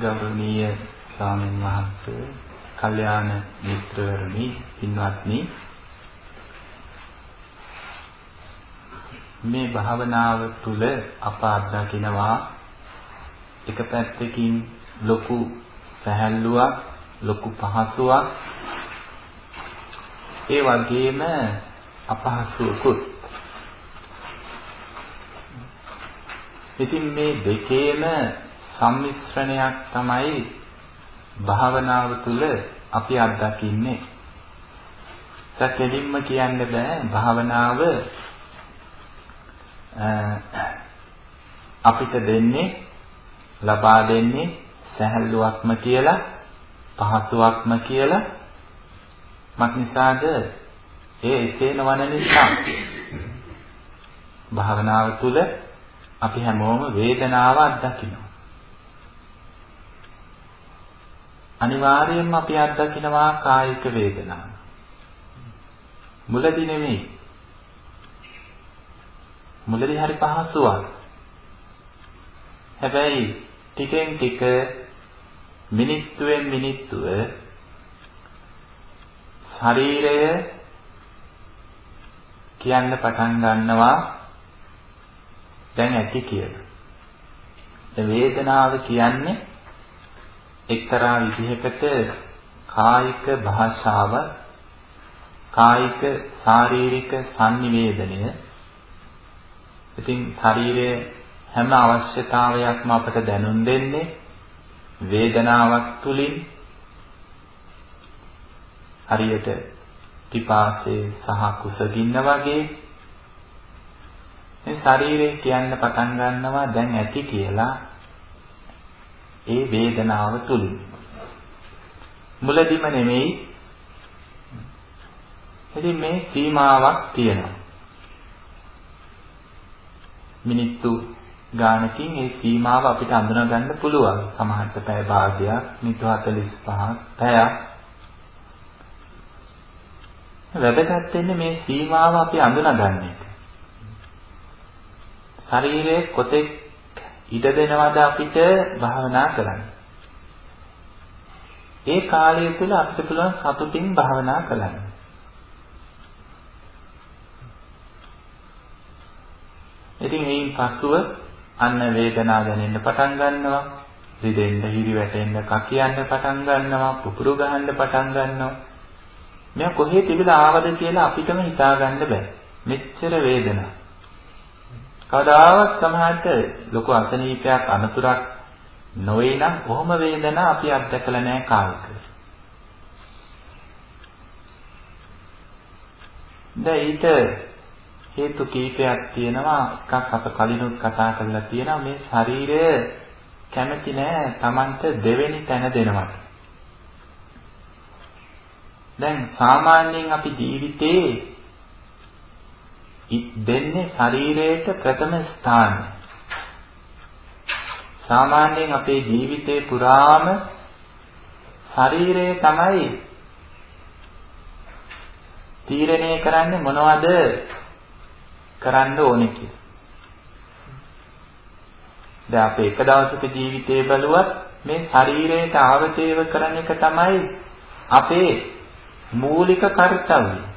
ගෞරවනීය ස්වාමීන් වහන්සේ, කල්යාණ මිත්‍රවරුනි, පින්වත්නි. මේ භාවනාව තුළ අප අත්දකිනවා එක පැත්තකින් ලොකු සැහැල්ලුවක් ලොකු පහසුවක්. ඒ වගේම අපහසුකුත් ඉතින් මේ දෙකේම සම්මිශ්‍රණයක් තමයි භාවනාව තුළ අපි අත්දකින්නේ. සැකෙලින්ම කියන්න බෑ භාවනාව අපිට දෙන්නේ ලබා දෙන්නේ සැහැල්ලුවක්ම කියලා පහසුවක්ම කියලා. මක් නිසාද? ඒ එසේ නොවන නිසා. භාවනාව තුළ අපි හැමෝම වේදනාව අත්දකිනවා. අනිවාර්යයෙන්ම අපි අත්දකිනවා කායික වේදනාව මුලදී නෙමෙයි මුලදී හරි පහසුවක්. හැබැයි ටිකෙන් ටික මිනිත්තුවෙන් මිනිත්තුව ශරීරය කියන්න පටන් ගන්නවා දැන් ඇති කියලා. ඒ වේදනාව කියන්නේ එක්තරා විදිහකට කායික භාෂාව කායික ශාරීරික sannivedanaya ඉතින් ශරීරයේ හැම අවශ්‍යතාවයක්ම අපට දැනුම් දෙන්නේ වේදනාවක් තුලින්. හරියට පිපාසයේ සහ කුසගින්න වගේ. මේ ශරීරය කියන්න පටන් ගන්නවා දැන් ඇති කියලා. ඒ වේදනාව තුලින් මුලදිම නෙමෙයි ඉතින් මේ සීමාවක් තියෙනවා මිනිත්තු ගානකින් ඒ සීමාව අපිට අඳුනා ගන්න පුළුවන්. සමහරට පැය භාගයක්, මිනිත්තු 45ක්, පැයක්. වැදගත් වෙන්නේ මේ සීමාව අපි අඳුනා ගන්න එක. ශරීරයේ කොතෙක් ඉඩ දෙනවද අපිට භාවනා කරන්න. ඒ කාලය තුල අපිට පුළුවන් සතුටින් භාවනා කරන්න. ඉතින් එයින් පසුව අන්න වේදනාව දැනෙන්න පටන් ගන්නවා. රිදෙන්න, හිරි වැටෙන්න, කකියන්න පටන් ගන්නවා, පුපුරු ගහන්න පටන් ගන්නවා. මෙයා කොහේ තිබිලා ආවද කියලා අපිටම හිතා ගන්න බෑ. මෙච්චර වේදනාවක්. කවදාවත් සමහරට ලොකු අසනීපයක් අනතුරක් නොවේ නම් කොහොම වේදනා අපි අත්දකලා නැහැ කායික. දැන් ඊට හේතු කීපයක් තියෙනවා එකක් අප කලිනුත් කතා කරලා තියෙනවා මේ ශරීරය කැමති නෑ Tamanට දෙවෙනි තැන දෙනවට දැන් සාමාන්‍යයෙන් අපි ජීවිතේ දෙන්නේ ශරීරයට ප්‍රථම ස්ථානය සාමාන්‍යයෙන් අපේ ජීවිතේ පුරාම ශරීරය තමයි තීරණය කරන්නේ මොනවද කරන්න ඕනේ කියලා. දැන් අපි එක දවසක ජීවිතේ බලුවත් මේ ශරීරයට ආවතේව කරන එක තමයි අපේ මූලික කාර්යය.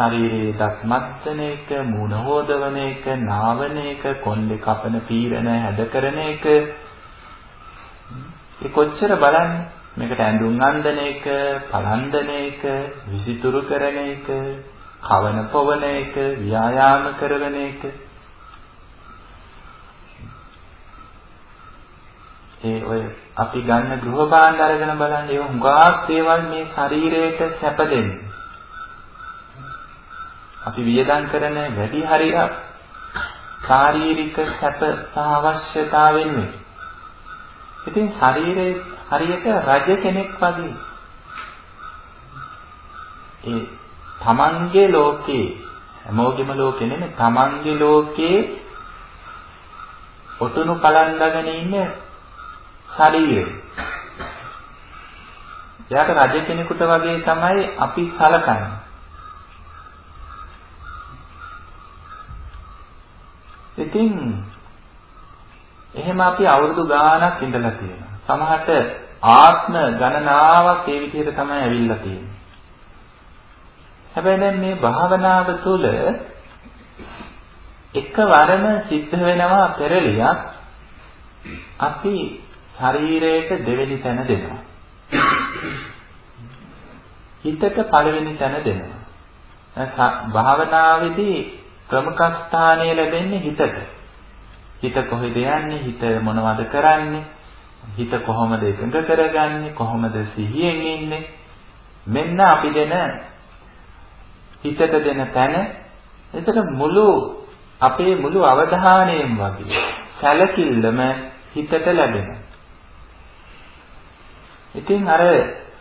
ශරීරයේ දස්මත්තන එක, මූණ හොදවන එක, නාවන එක, කොණ්ඩේ කපන පීරන හැද කරන එක. ඒ කොච්චර බලන්නේ මේකට ඇඳුම් අඳින එක, පලන්දන එක, විසිතුරු කරන එක, කවන පොවන එක, ව්‍යායාම කරන එක. ඒ ඔය අපි ගන්න ගෘහ භාණ්ඩ අරගෙන බලන්න ඒ හුඟක් දේවල් මේ ශරීරයට සැප දෙන්නේ. අපි වියදම් කරන වැඩි හරියක් ශාරීරික සැප සහ අවශ්‍යතාවෙන් මේ. ඉතින් ශරීරයේ හරියට රජ කෙනෙක් වගේ ඒ තමන්ගේ ලෝකේ හැමෝගෙම ලෝකෙ නෙමෙයි තමන්ගේ ලෝකේ ඔටුනු කලන්දගෙන ඉන්න ශරීරය. එයාට රජ කෙනෙකුට වගේ තමයි අපි සලකන්නේ. ඉතින් එහෙම අපි අවුරුදු ගාණක් ඉඳලා තියෙනවා. සමහරට ආත්ම ගණනාවක් ඒ විදිහට තමයි ඇවිල්ලා තියෙන්නේ. හැබැයි දැන් මේ භාවනාව තුළ එකවරම සිද්ධ වෙනවා පෙරලියක් අපි ශරීරයට දෙවෙනි තැන දෙනවා. හිතට පළවෙනි තැන දෙනවා. භාවනාවේදී ප්‍රමුඛ ස්ථානය ලැබෙන්නේ හිතට. හිත කොහෙද යන්නේ? හිත මොනවද කරන්නේ? හිත කොහොමද එකඟ කරගන්නේ? කොහොමද සිහියෙන් ඉන්නේ? මෙන්න අපි දෙන හිතට දෙන තැන එතකොට මුළු අපේ මුළු අවධානයම වගේ සැලකිල්ලම හිතට ලැබෙනවා. ඉතින් අර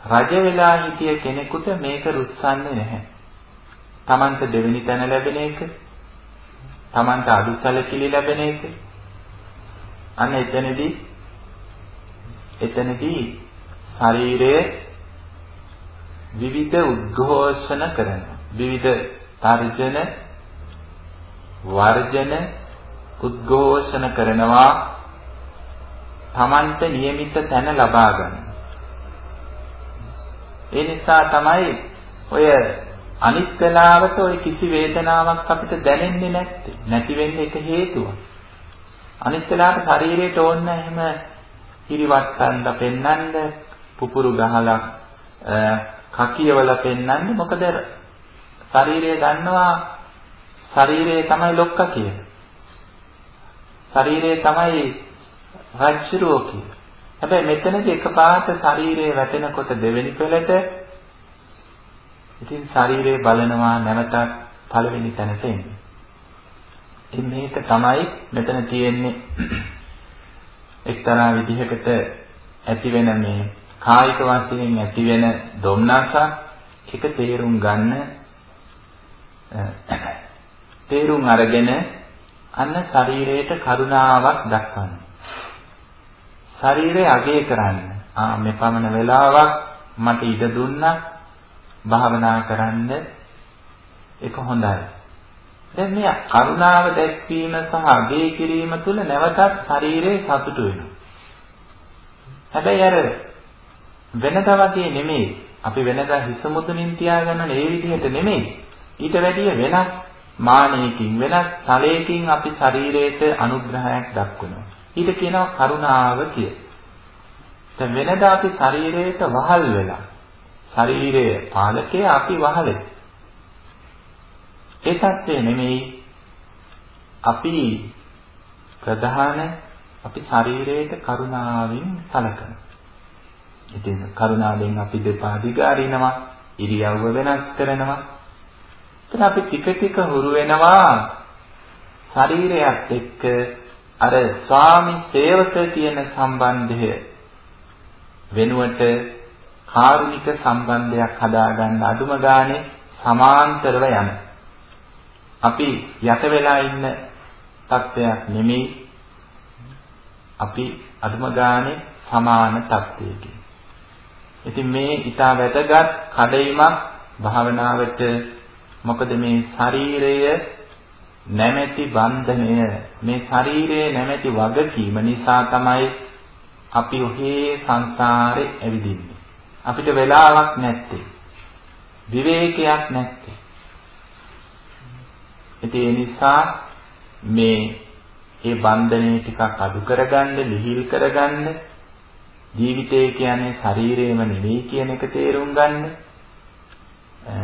රජ වෙලා හිටිය කෙනෙකුට මේක රුස්සන්නේ නැහැ. Tamanta දෙවෙනි තැන ලැබෙන එක, Tamanta අඩු සැලකිලි ලැබෙන එක. අන්න එතනදී එතනදී ශරීරයේ විවිධ උද්ඝෝෂණ කරනවා. විවිධ තර්ජන වර්ජන උද්ඝෝෂණ කරනවා තමන්ට નિયમિત තැන ලබා ගන්න. ඒ නිසා තමයි ඔය අනිත් වෙලාවට ඔය කිසි වේදනාවක් අපිට දැනෙන්නේ නැත්තේ. නැති වෙන්නේ එක හේතුවක්. අනිත් වෙලාවට ශරීරයට ඕන එහෙම හිරිවට්ටන්න පෙන්නන්න පුපුරු ගහලා කකියවල පෙන්නන්න මොකද ශරීරය දන්නවා ශරීරය තමයි ලොක්ක කියලා. ශරීරය තමයි රජ්ජුරෝ කියලා. හැබැයි මෙතනදී එකපාරට ශරීරය වැටෙනකොට දෙවෙනි පෙළට ඉතින් ශරීරය බලනවා නැවතත් පළවෙනි තැනට එන්නේ. ඉතින් මේක තමයි මෙතන තියෙන්නේ එක්තරා විදිහකට ඇතිවෙන මේ කායික වශයෙන් ඇතිවෙන දුම්නසක් එක තේරුම් ගන්න තේරුම් අරගෙන අන්න ශරීරයට කරුණාවක් දක්වන්න. ශරීරය අගය කරන්න. ආ මේ පමණ වෙලාවක් මට ඉඩ දුන්නා භාවනා කරන්න ඒක හොඳයි. දැන් මේ කරුණාව දැක්වීම සහ අගය කිරීම තුළ නැවතත් ශරීරය සතුටු වෙනවා. හැබැයි අර වෙනදා වගේ නෙමෙයි. අපි වෙනදා හිස මුදුනින් තියාගන්න ඒ විදිහට නෙමෙයි. ඊට වැඩිය වෙනස් මානයකින් වෙනස් ඵලයකින් අපි ශරීරයට අනුග්‍රහයක් දක්වනවා. ඊට කියනවා කරුණාව කිය. දැන් වෙනදා අපි ශරීරයට වහල් වෙලා ශරීරයේ පාලකේ අපි වහලේ. ඒ තත්ත්වේ නෙමෙයි අපි ප්‍රධාන අපි ශරීරයට කරුණාවෙන් සලකන. ඉතින් කරුණාවෙන් අපි දෙපා දිගාරිනවා, ඉරියව්ව වෙනස් කරනවා, එතන අපි ටික ටික හුරු වෙනවා ශරීරයත් එක්ක අර ස්වාමි සේවක කියන සම්බන්ධය වෙනුවට කාරුණික සම්බන්ධයක් හදාගන්න අදුම ගානේ සමාන්තරව යන. අපි යට වෙලා ඉන්න තත්ත්වයක් නෙමෙයි. අපි අදුම ගානේ සමාන තත්ත්වයකින්. ඉතින් මේ ඊට වැදගත් කඩයිමක් භාවනාවට මොකද මේ ශරීරය නැමැති බන්ධනය මේ ශරීරයේ නැමැති වගකීම නිසා තමයි අපි ඔහේ සංසාරේ ඇවිදින්නේ. අපිට වෙලාවක් නැත්තේ. විවේකයක් නැත්තේ. ඉතින් ඒ නිසා මේ ඒ බන්ධනය ටිකක් අඩු කරගන්න, ලිහිල් කරගන්න ජීවිතය කියන්නේ ශරීරයම නෙවෙයි කියන එක තේරුම් ගන්න.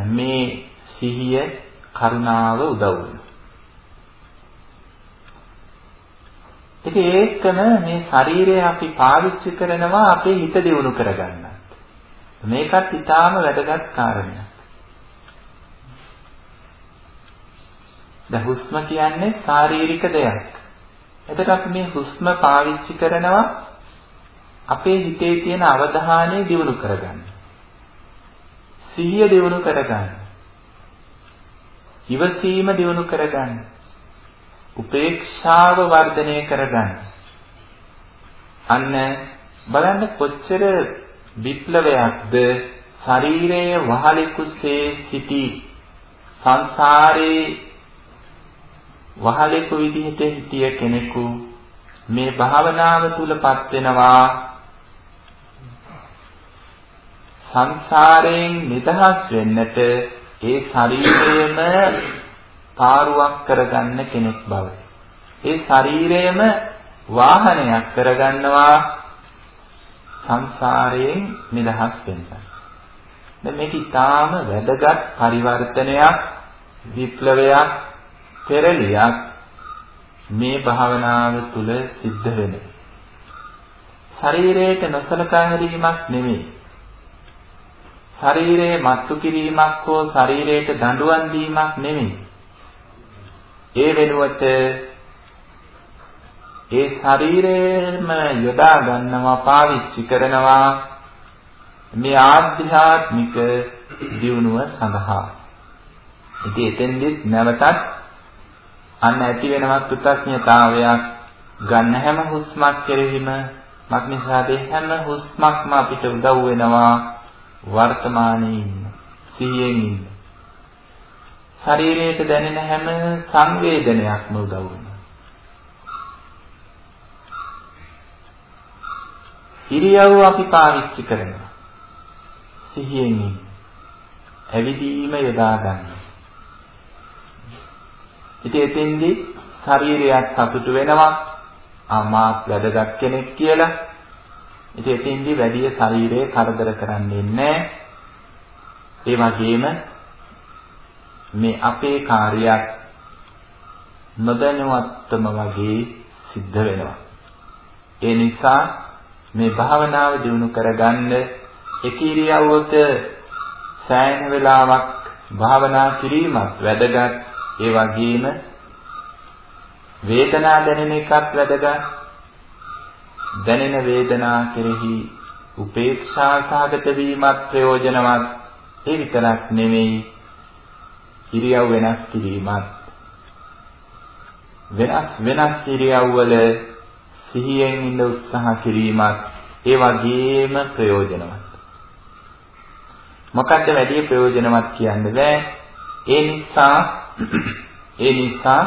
මේ සිහිය කරුණාව උදව් වෙනවා. ඉතින් ඒකම මේ ශරීරය අපි පාවිච්චි කරනවා අපේ හිත දියුණු කරගන්න. මේකත් ඊටාම වැදගත් කාරණයක්. දැන් හුස්ම කියන්නේ ශාරීරික දෙයක්. එතකොට අපි මේ හුස්ම පාවිච්චි කරනවා අපේ හිතේ තියෙන අවධානය දියුණු කරගන්න. සිහිය දියුණු කරගන්න. ඉවසීම දියුණු කරගන්න. උපේක්ෂාව වර්ධනය කරගන්න. අන්න බලන්න කොච්චර විප්ලවයක්ද ශරීරයේ වහලෙකුසේ සිටි සංසාරේ වහලෙකු විදිහට හිටිය කෙනෙකු මේ භාවනාව තුලපත් වෙනවා සංසාරයෙන් නිදහස් වෙන්නට ඒ ශරීරයම පාරුවක් කරගන්න කෙනෙක් බව. ඒ ශරීරයම වාහනයක් කරගන්නවා සංසාරයෙන් නිදහස් වෙන්න. දැන් මේක ඊටාම වැදගත් පරිවර්තනයක් විප්ලවයක් පෙරලියක් මේ භාවනාව තුළ සිද්ධ වෙනවා. ශරීරයට නොසලකා හැරීමක් නෙමෙයි. ශරීරයේ මත්තු කිරීමක් හෝ ශරීරයට දඬුවම් දීමක් නෙමෙයි. ඒ වෙනුවට ඒ ශරීරයම යොදා ගන්නවා පාවිච්චි කරනවා. මේ ආධ්‍යාත්මික දියුණුව සඳහා. ඉතින් එතෙන්දිත් නැවතත් අන්න ඇති වෙනවත් කෘතඥතාවයක් ගන්න හැම හුස්මක් කෙරෙහිම මක්නිසාද හැම හුස්මක්ම අපිට උදව් වෙනවා වර්තමානයේ ඉන්න සිහියෙන් ඉන්න. ශරීරයට දැනෙන හැම සංවේදනයක්ම උදව් වෙනවා. ඉරියව්ව අපි පාවිච්චි කරනවා සිහියෙන් ඉන්න ඇවිදීම යොදා ගන්න ඉතින් එතෙන්දී ශරීරයක් සතුටු වෙනවා ආමාත් වැදගත් කෙනෙක් කියලා. ඉතින් එතෙන්දී වැඩි ශරීරය කරදර කරන්නේ නැහැ. ඒ වගේම මේ අපේ කාර්යයක් නොදැනුවත්වම වගේ සිද්ධ වෙනවා. ඒ නිසා මේ භාවනාව දිනු කරගන්න එක ඉරියව්වක සෑහෙන වෙලාවක් භාවනා කිරීමත් වැදගත්. ඒ වගේම වේදනා දැනෙන එකත් වැදගත්. දැනෙන වේදනා කෙරෙහි උපේක්ෂා සාගත වීමත් ප්‍රයෝජනවත්. ඒ විතරක් නෙමෙයි ඉරියව් වෙනස් කිරීමත් වෙනස් වෙනස් ඉරියව්වල සිහියෙන් ඉඳ උත්සාහ කිරීමත් ඒ වගේම ප්‍රයෝජනවත්. මොකද්ද වැඩි ප්‍රයෝජනවත් කියන්න බෑ. ඒ නිසා ඒ නිසා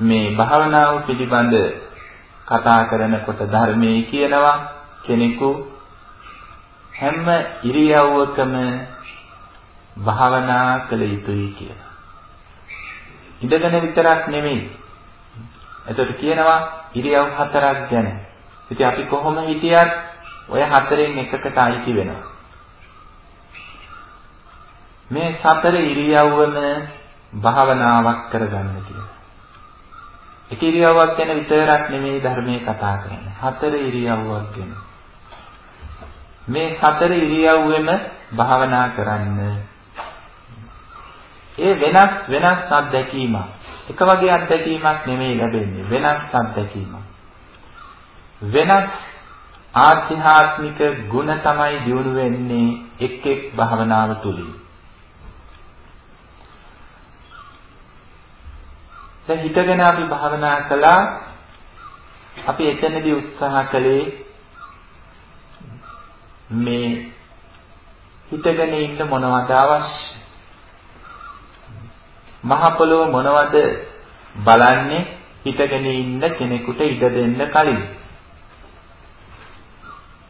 මේ භාවනාව පිළිබඳ කතා කරනකොට ධර්මයේ කියනවා කෙනෙකු හැම ඉරියව්වකම භාවනා කළ යුතුයි කියලා. ඉඳගෙන විතරක් නෙමෙයි. එතකොට කියනවා ඉරියව් හතරක් ගැන. ඉතින් අපි කොහොම හිටියත් ඔය හතරෙන් එකකට අයිති වෙනවා. මේ සතර ඉරියව්වම භාවනාවක් කරගන්න කියලා. එක ඉරියව්වක් ගැන විතරක් නෙමෙයි ධර්මයේ කතා කරන්නේ. හතර ඉරියව්වක් ගැන. මේ හතර ඉරියව්වෙම භාවනා කරන්න. ඒ වෙනස් වෙනස් අත්දැකීමක්. එක වගේ අත්දැකීමක් නෙමෙයි ලැබෙන්නේ. වෙනස් අත්දැකීමක්. වෙනස් ආධ්‍යාත්මික ගුණ තමයි දියුණු වෙන්නේ එක් එක් භාවනාව තුලින්. දැන් හිතගෙන අපි භාවනා කළා අපි එතනදී උත්සාහ කළේ මේ හිතගෙන ඉන්න මොනවද අවශ්‍ය මහ පොළොව මොනවද බලන්නේ හිතගෙන ඉන්න කෙනෙකුට ඉඩ දෙන්න කලින්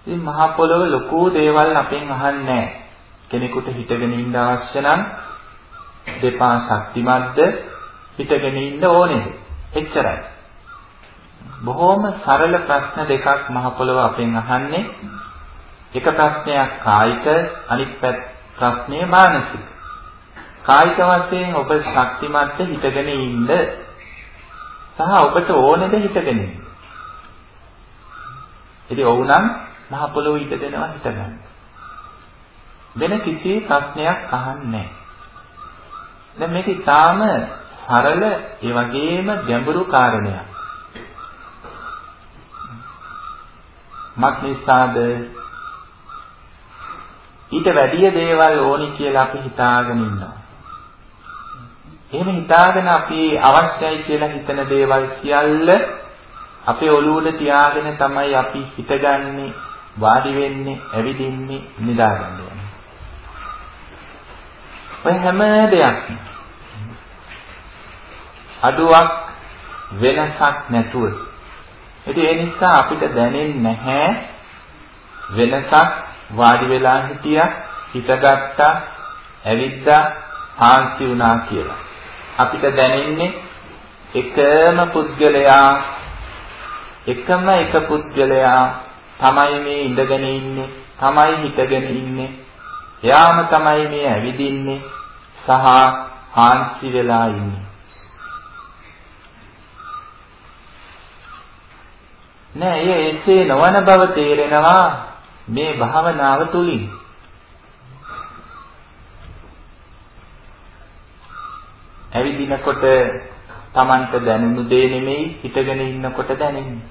ඉතින් මහ පොළොව ලොකු දේවල් අපෙන් අහන්නේ කෙනෙකුට හිතගෙන ඉන්න අවශ්‍ය නම් දෙපා ශක්තිමත්ද හිතගෙන ඉන්න ඕනේද? එච්චරයි. බොහොම සරල ප්‍රශ්න දෙකක් මහ පොළව අපෙන් අහන්නේ. එක ප්‍රශ්නයක් කායික අනිත් ප්‍රශ්නේ මානසික. කායික වශයෙන් ඔබ ශක්තිමත්ද හිතගෙන ඉන්න සහ ඔබට ඕනේද හිතගෙන ඉන්න. ඉතින් ඔවුනම් මහ පොළොව ඉඩ දෙනවා හිතගන්න. වෙන කිසි ප්‍රශ්නයක් අහන්නේ නැහැ. දැන් මේක ඊටාම සරල ඒ වගේම ගැඹුරු කාරණයක්. මත් නිසාද ඊට වැඩිය දේවල් ඕනි කියලා අපි හිතාගෙන ඉන්නවා. එහෙම හිතාගෙන අපි අවශ්‍යයි කියලා හිතන දේවල් සියල්ල අපේ ඔළුවට තියාගෙන තමයි අපි හිතගන්නේ, වාඩි වෙන්නේ, ඇවිදින්නේ, නිදාගන්නේ. ඔය හැම දෙයක්ම අඩුවක් වෙනසක් නැතුව. ඉතින් ඒ නිසා අපිට දැනෙන්නේ නැහැ වෙනසක් වාඩි වෙලා හිටියා, හිතගත්තා, ඇවිද්දා, හාන්සි වුණා කියලා. අපිට දැනෙන්නේ එකම පුද්ගලයා එකම එක පුද්ගලයා තමයි මේ ඉඳගෙන ඉන්නේ, තමයි හිටගෙන ඉන්නේ. එයාම තමයි මේ ඇවිදින්නේ සහ හාන්සි වෙලා ඉන්නේ. නෑ එය එසේ නොවන බව තේරෙනවා මේ භාවනාව තුලින්. ඇවිදිනකොට Tamanට දැනුණු දේ නෙමෙයි හිටගෙන ඉන්නකොට දැනෙන්නේ.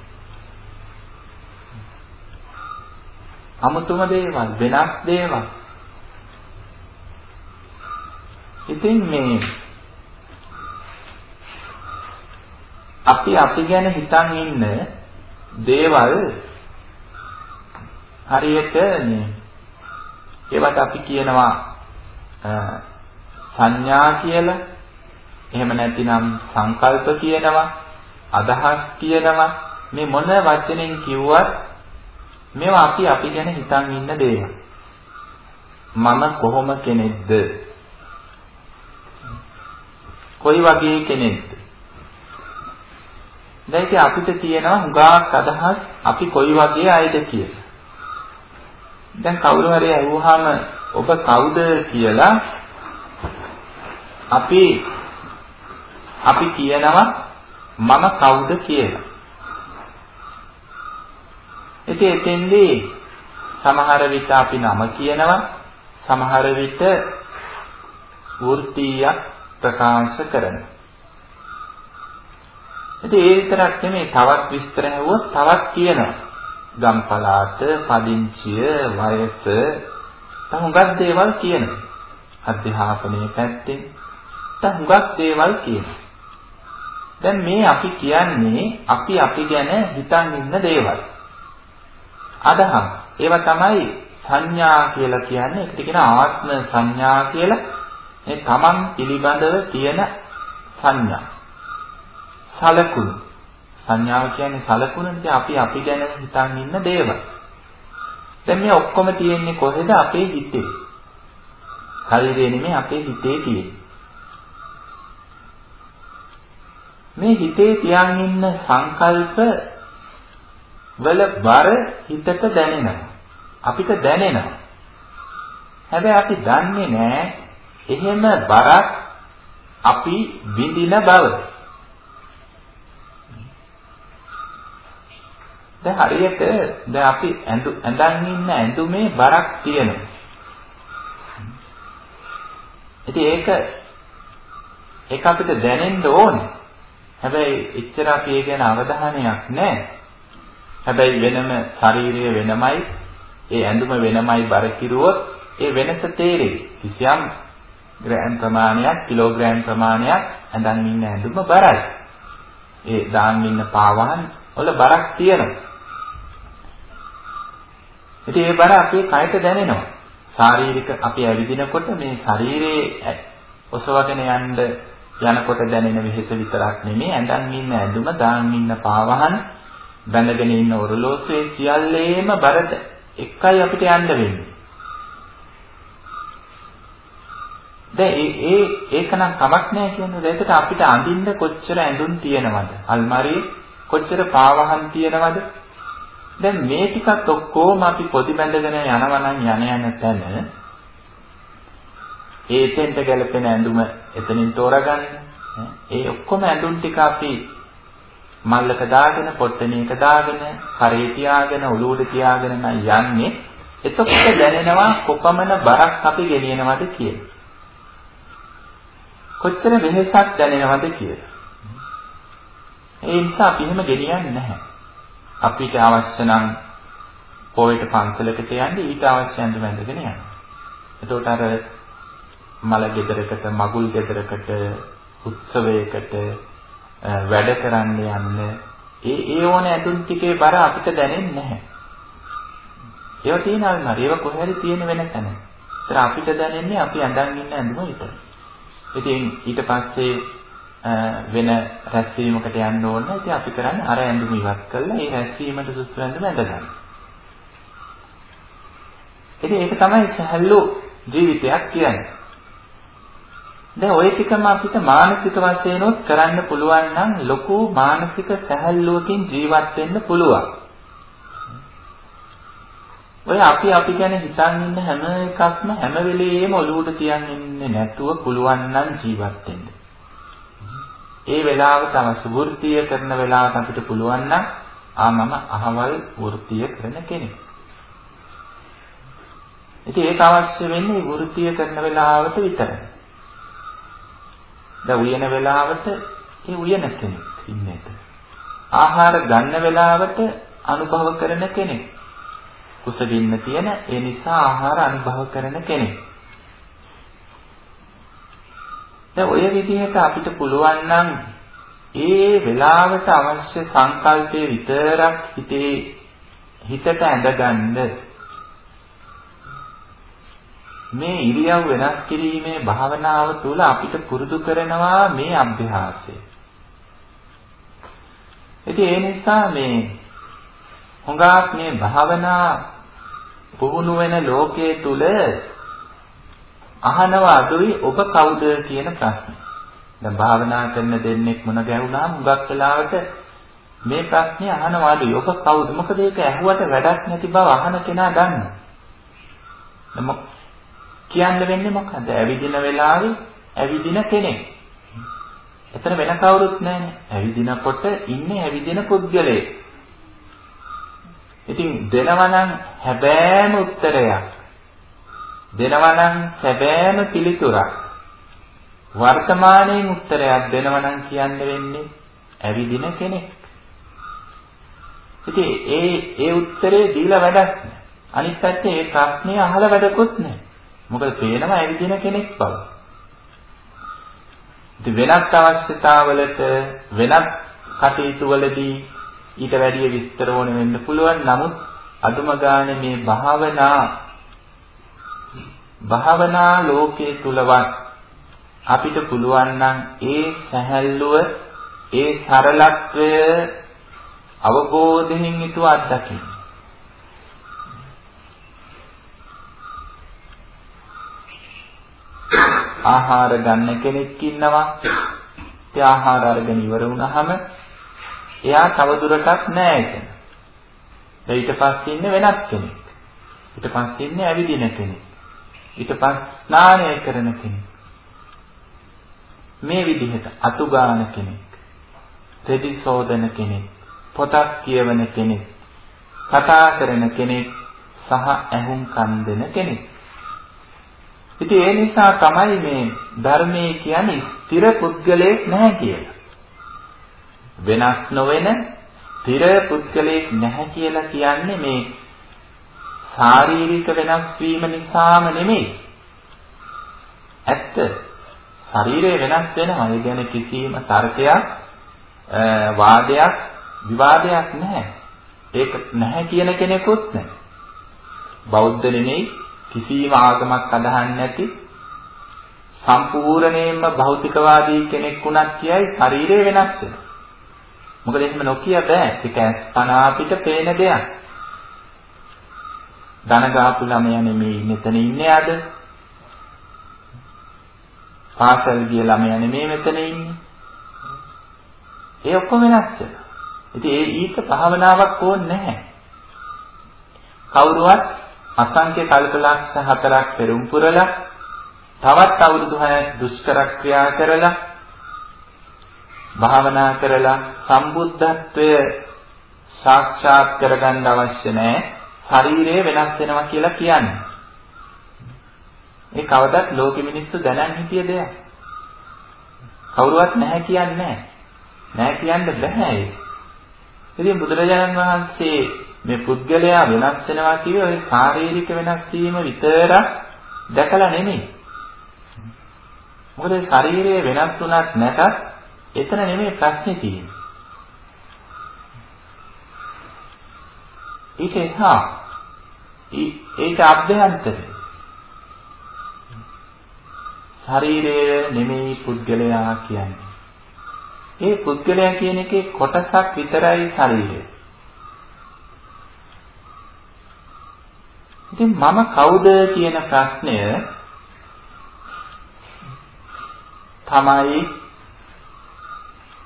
අමුතුම දේවල් වෙනස් දේවල්. ඉතින් මේ අපි අපි ගැන හිතන් ඉන්න දේවල් හරියට මේ ඒවට අපි කියනවා සංඥා කියලා එහෙම නැතිනම් සංකල්ප කියනවා අදහස් කියනවා මේ මොන වචනෙන් කිව්වත් මේවා අපි අපි ගැන හිතන් ඉන්න දේවල්. මම කොහොම කෙනෙක්ද? කොයි වගේ කෙනෙක්ද? දැන් ඉතින් අපිට තියෙනවා හුඟක් අදහස් අපි කොයි වගේ අයද කියලා. දැන් කවුරු හරි අහුවාම ඔබ කවුද කියලා අපි අපි කියනවා මම කවුද කියලා. ඉතින් එතෙන්දී සමහර විට අපි නම කියනවා සමහර විට වෘත්තීය ප්‍රකාශ කරනවා. ඉතින් ඒ විතරක් නෙමෙයි තවත් විස්තර ඇහුවොත් තවත් කියනවා. ගම්පලාත, පදිංචිය, වයස තහුඟක් දේවල් කියනවා. අධ්‍යාපනයේ පැත්තෙන් තහුඟක් දේවල් කියනවා. දැන් මේ අපි කියන්නේ අපි අපි ගැන හිතන් ඉන්න දේවල්. අදහම්. ඒවා තමයි සංඥා කියලා කියන්නේ. ඒකට කියන ආත්ම සංඥා කියලා. මේ තමන් පිළිබඳව තියෙන සංඥා. සලකුණු. සංඥාව කියන්නේ සලකුණුනේ අපි අපි ගැන හිතන් ඉන්න දේවල්. දැන් මේ ඔක්කොම තියෙන්නේ කොහෙද? අපේ හිතේ. ශරීරේ නෙමෙයි අපේ හිතේ තියෙන්නේ. මේ හිතේ තියන් ඉන්න සංකල්ප වල බර හිතට දැනෙනවා. අපිට දැනෙනවා. හැබැයි අපි දන්නේ නැහැ එහෙම බරක් අපි විඳින බව. දැන් හරියට දැන් අපි ඇඳන් ඉන්න ඇඳුමේ බරක් තියෙනවා. ඉතින් ඒක ඒක අපිට දැනෙන්න ඕනේ. හැබැයි එච්චර අපි ඒ ගැන අවධානයක් නැහැ. හැබැයි වෙනම ශරීරය වෙනමයි, ඒ ඇඳුම වෙනමයි බර කිරුවොත් ඒ වෙනස තේරෙයි. කිසියම් ග්‍රෑම් ප්‍රමාණයක්, කිලෝග්‍රෑම් ප්‍රමාණයක් ඇඳන් ඉන්න ඇඳුම බරයි. ඒ දාන් ඉන්න පාවහන් වල බරක් තියෙනවා. ඉතින් ඒ බර අපේ කයට දැනෙනවා. ශාරීරික අපි ඇවිදිනකොට මේ ශරීරයේ ඔසවගෙන යන්න යනකොට දැනෙන වෙහෙස විතරක් නෙමෙයි ඇඳන් ඉන්න ඇඳුම දාන් ඉන්න පාවහන බැඳගෙන ඉන්න ඔරලෝසුවේ සියල්ලේම බරද එකයි අපිට යන්න වෙන්නේ. දැන් ඒ ඒ ඒකනම් කමක් නැහැ කියන්නේ. ඒකට අපිට අඳින්න කොච්චර ඇඳුම් තියෙනවද? අල්මාරියේ කොච්චර පාවහන් තියෙනවද? දැන් මේ ටිකත් ඔක්කොම අපි පොඩි බැඳගෙන යනවා නම් යන යන තැන ඒ තෙන්ට ගැලපෙන ඇඳුම එතනින් තෝරගන්න. ඒ ඔක්කොම ඇඳුම් ටික අපි මල්ලක දාගෙන, පොට්ටනියක දාගෙන, කරේ තියාගෙන, ඔලුවට තියාගෙන නම් යන්නේ. එතකොට දැනෙනවා කොපමණ බරක් අපි ගෙනියනවද කියලා. කොච්චර වෙහෙසක් දැනෙනවද කියලා. ඒ නිසා අපි එහෙම ගෙනියන්නේ නැහැ. අපිට අවශ්‍ය නම් පොයට පන්සලකට යන්නේ ඊට අවශ්‍ය අඳුම ඇඳගෙන යන්න. එතකොට අර මල ගෙදරකට මගුල් ගෙදරකට උත්සවයකට වැඩ කරන්න යන්න ඒ ඒ ඕන ඇඳුම් ටිකේ බර අපිට දැනෙන්නේ නැහැ. ඒවා තියෙන අල්මාරිය ඒවා කොහේ හරි තියෙන වෙන තැන. ඒතර අපිට දැනෙන්නේ අපි අඳන් ඉන්න ඇඳුම විතරයි. ඉතින් ඊට පස්සේ වෙන රැස්වීමකට යන්න ඕන. ඉතින් අපි කරන්නේ අර ඇඳුම ඉවත් කරලා ඒ රැස්වීමට සුසු ඇඳුම ඇඳ ගන්න. ඉතින් ඒක තමයි සහැල්ලු ජීවිතයක් කියන්නේ. දැන් ওই ටිකම අපිට මානසික වශයෙන් උත් කරන්න පුළුවන් නම් ලොකු මානසික සැහැල්ලුවකින් ජීවත් වෙන්න පුළුවන්. ඔය අපි අපි ගැන හිතන් ඉන්න හැම එකක්ම හැම වෙලෙම ඔලුවට තියන් ඉන්නේ නැතුව පුළුවන් නම් ජීවත් වෙන්න. ඒ වෙලාවට අවශ්‍ය වෘත්තිය කරන වෙලාවට අපිට පුළුවන් නම් ආ මම අහවල් වෘත්තිය කරන කෙනෙක්. ඉතින් ඒක අවශ්‍ය වෙන්නේ වෘත්තිය කරන වෙලාවට විතරයි. දැන් උයන වෙලාවට ඒ උයන කෙනෙක් ඉන්නේ. ආහාර ගන්න වෙලාවට අනුභව කරන කෙනෙක්. කුසගින්න තියෙන ඒ නිසා ආහාර අනුභව කරන කෙනෙක්. දැන් ඔය විදිහට අපිට පුළුවන් නම් ඒ වෙලාවට අවශ්‍ය සංකල්පයේ විතරක් හිතේ හිතට ඇඳගන්න මේ ඉරියව් වෙනස් කිරීමේ භාවනාව තුළ අපිට පුරුදු කරනවා මේ අභ්‍යාසය. ඉතින් ඒ නිසා මේ හොඟක් මේ භාවනා පුහුණු වෙන ලෝකයේ තුල අහනව අඩුයි ඔබ කවුද කියන ප්‍රශ්නේ. දැන් භාවනා කරන දෙන්නෙක් මොන ගැහුණාම හුඟක් වෙලාවට මේ ප්‍රශ්නේ අහනව අඩුයි ඔබ කවුද? මොකද ඒක ඇහුවට වැඩක් නැති බව අහන කෙනා දන්නවා. කියන්න වෙන්නේ මොකද්ද? ඇවිදින වෙලාවේ ඇවිදින කෙනෙක්. එතන වෙන කවුරුත් නැහැනේ. ඇවිදිනකොට ඉන්නේ ඇවිදින පුද්ගලයෙක්. ඉතින් දෙනවනම් හැබෑම උත්තරයක්. දෙනවනම් සැබෑම පිළිතුරක්. වර්තමානයේ උත්තරයක් දෙනවනම් කියන්න වෙන්නේ ඇවිදින කෙනෙක්. ඉතින් ඒ ඒ උත්තරේ දීලා වැඩක් නෑ. අනිත් පැත්තේ ඒ ප්‍රශ්නේ අහලා වැඩකුත් නෑ. මොකද පේනවා ඇවිදින කෙනෙක් බව. ඉතින් වෙනත් අවශ්‍යතාවලට වෙනත් කටයුතු වලදී ඊට වැඩිය විස්තර ඕන වෙන්න පුළුවන්. නමුත් අදුම ගානේ මේ භාවනා භාවනා ලෝකයේ තුලවත් අපිට පුළුවන් නම් ඒ සැහැල්ලුව ඒ සරලත්වය අවබෝධයෙන් යුතුව අත්දකින්න. ආහාර ගන්න කෙනෙක් ඉන්නවා. ඒ ආහාර අරගෙන ඉවර වුණාම එයා තවදුරටත් නෑ එතන. ඊට පස්සේ ඉන්නේ වෙනත් කෙනෙක්. ඊට පස්සේ ඉන්නේ ඇවිදින කෙනෙක්. ඊට පස්සේ ස්නානය කරන කෙනෙක්. මේ විදිහට අතු ගාන කෙනෙක්. තෙදි සෝදන කෙනෙක්. පොතක් කියවන කෙනෙක්. කතා කරන කෙනෙක් සහ ඇහුම් කන් දෙන කෙනෙක්. ඉතින් ඒ නිසා තමයි මේ ධර්මයේ කියන්නේ ස්ථිර පුද්ගලයෙක් නැහැ කියලා. වෙනස් නොවන ස්ථිර පුද්ගලයෙක් නැහැ කියලා කියන්නේ මේ ශාරීරික වෙනස් වීම නිසාම නෙමෙයි. ඇත්ත. ශරීරය වෙනස් වෙනවා. ඒ කියන්නේ කිසිම තර්කයක් වාදයක් විවාදයක් නැහැ. ඒක නැහැ කියන කෙනෙකුත් නැහැ. බෞද්ධ නෙමෙයි කිසිම ආගමක් අදහන්නේ නැති සම්පූර්ණයෙන්ම භෞතිකවාදී කෙනෙක් වුණත් කියයි ශරීරය වෙනස් වෙනවා. මොකද එහෙම නොකිය බෑ. ඒක අස්පන අපිට පේන දෙයක්. ධන ගාපු ළමයා නෙමෙයි මෙතන ඉන්නේ අද. පාසල් ගිය ළමයා නෙමෙයි මෙතන ඉන්නේ. ඒ ඔක්කොම වෙනස් වෙනවා. ඉතින් ඒ ඊට භාවනාවක් ඕනේ නැහැ. කවුරුවත් අසංඛ්‍ය කල්පලක්ෂ හතරක් පෙරම් පුරලා තවත් අවුරුදු 6ක් දුෂ්කර ක්‍රියා කරලා භාවනා කරලා සම්බුද්ධත්වය සාක්ෂාත් කරගන්න අවශ්‍ය නැහැ. ශරීරය වෙනස් වෙනවා කියලා කියන්නේ. ඒ කවදත් ලෝකෙ මිනිස්සු දැනන් හිටිය දෙයක්. කවුරුවත් නැහැ කියන්නේ නැහැ. නැහැ කියන්න බෑ ඒක. ඉතින් බුදුරජාණන් වහන්සේ මේ පුද්ගලයා වෙනස් වෙනවා කියේ ওই ශාරීරික වෙනස් වීම විතරක් දැකලා නෙමෙයි. මොකද ශරීරය වෙනස් වුණත් නැතත් එතන නෙමෙයි ප්‍රශ්නේ තියෙන්නේ. ඒක එහා ඒක අභ්‍යන්තරේ. ශරීරය නෙමෙයි පුද්ගලයා කියන්නේ. ඒ පුද්ගලයා කියන එකේ කොටසක් විතරයි ශරීරය. ඉතින් මම කවුද කියන ප්‍රශ්නය තමයි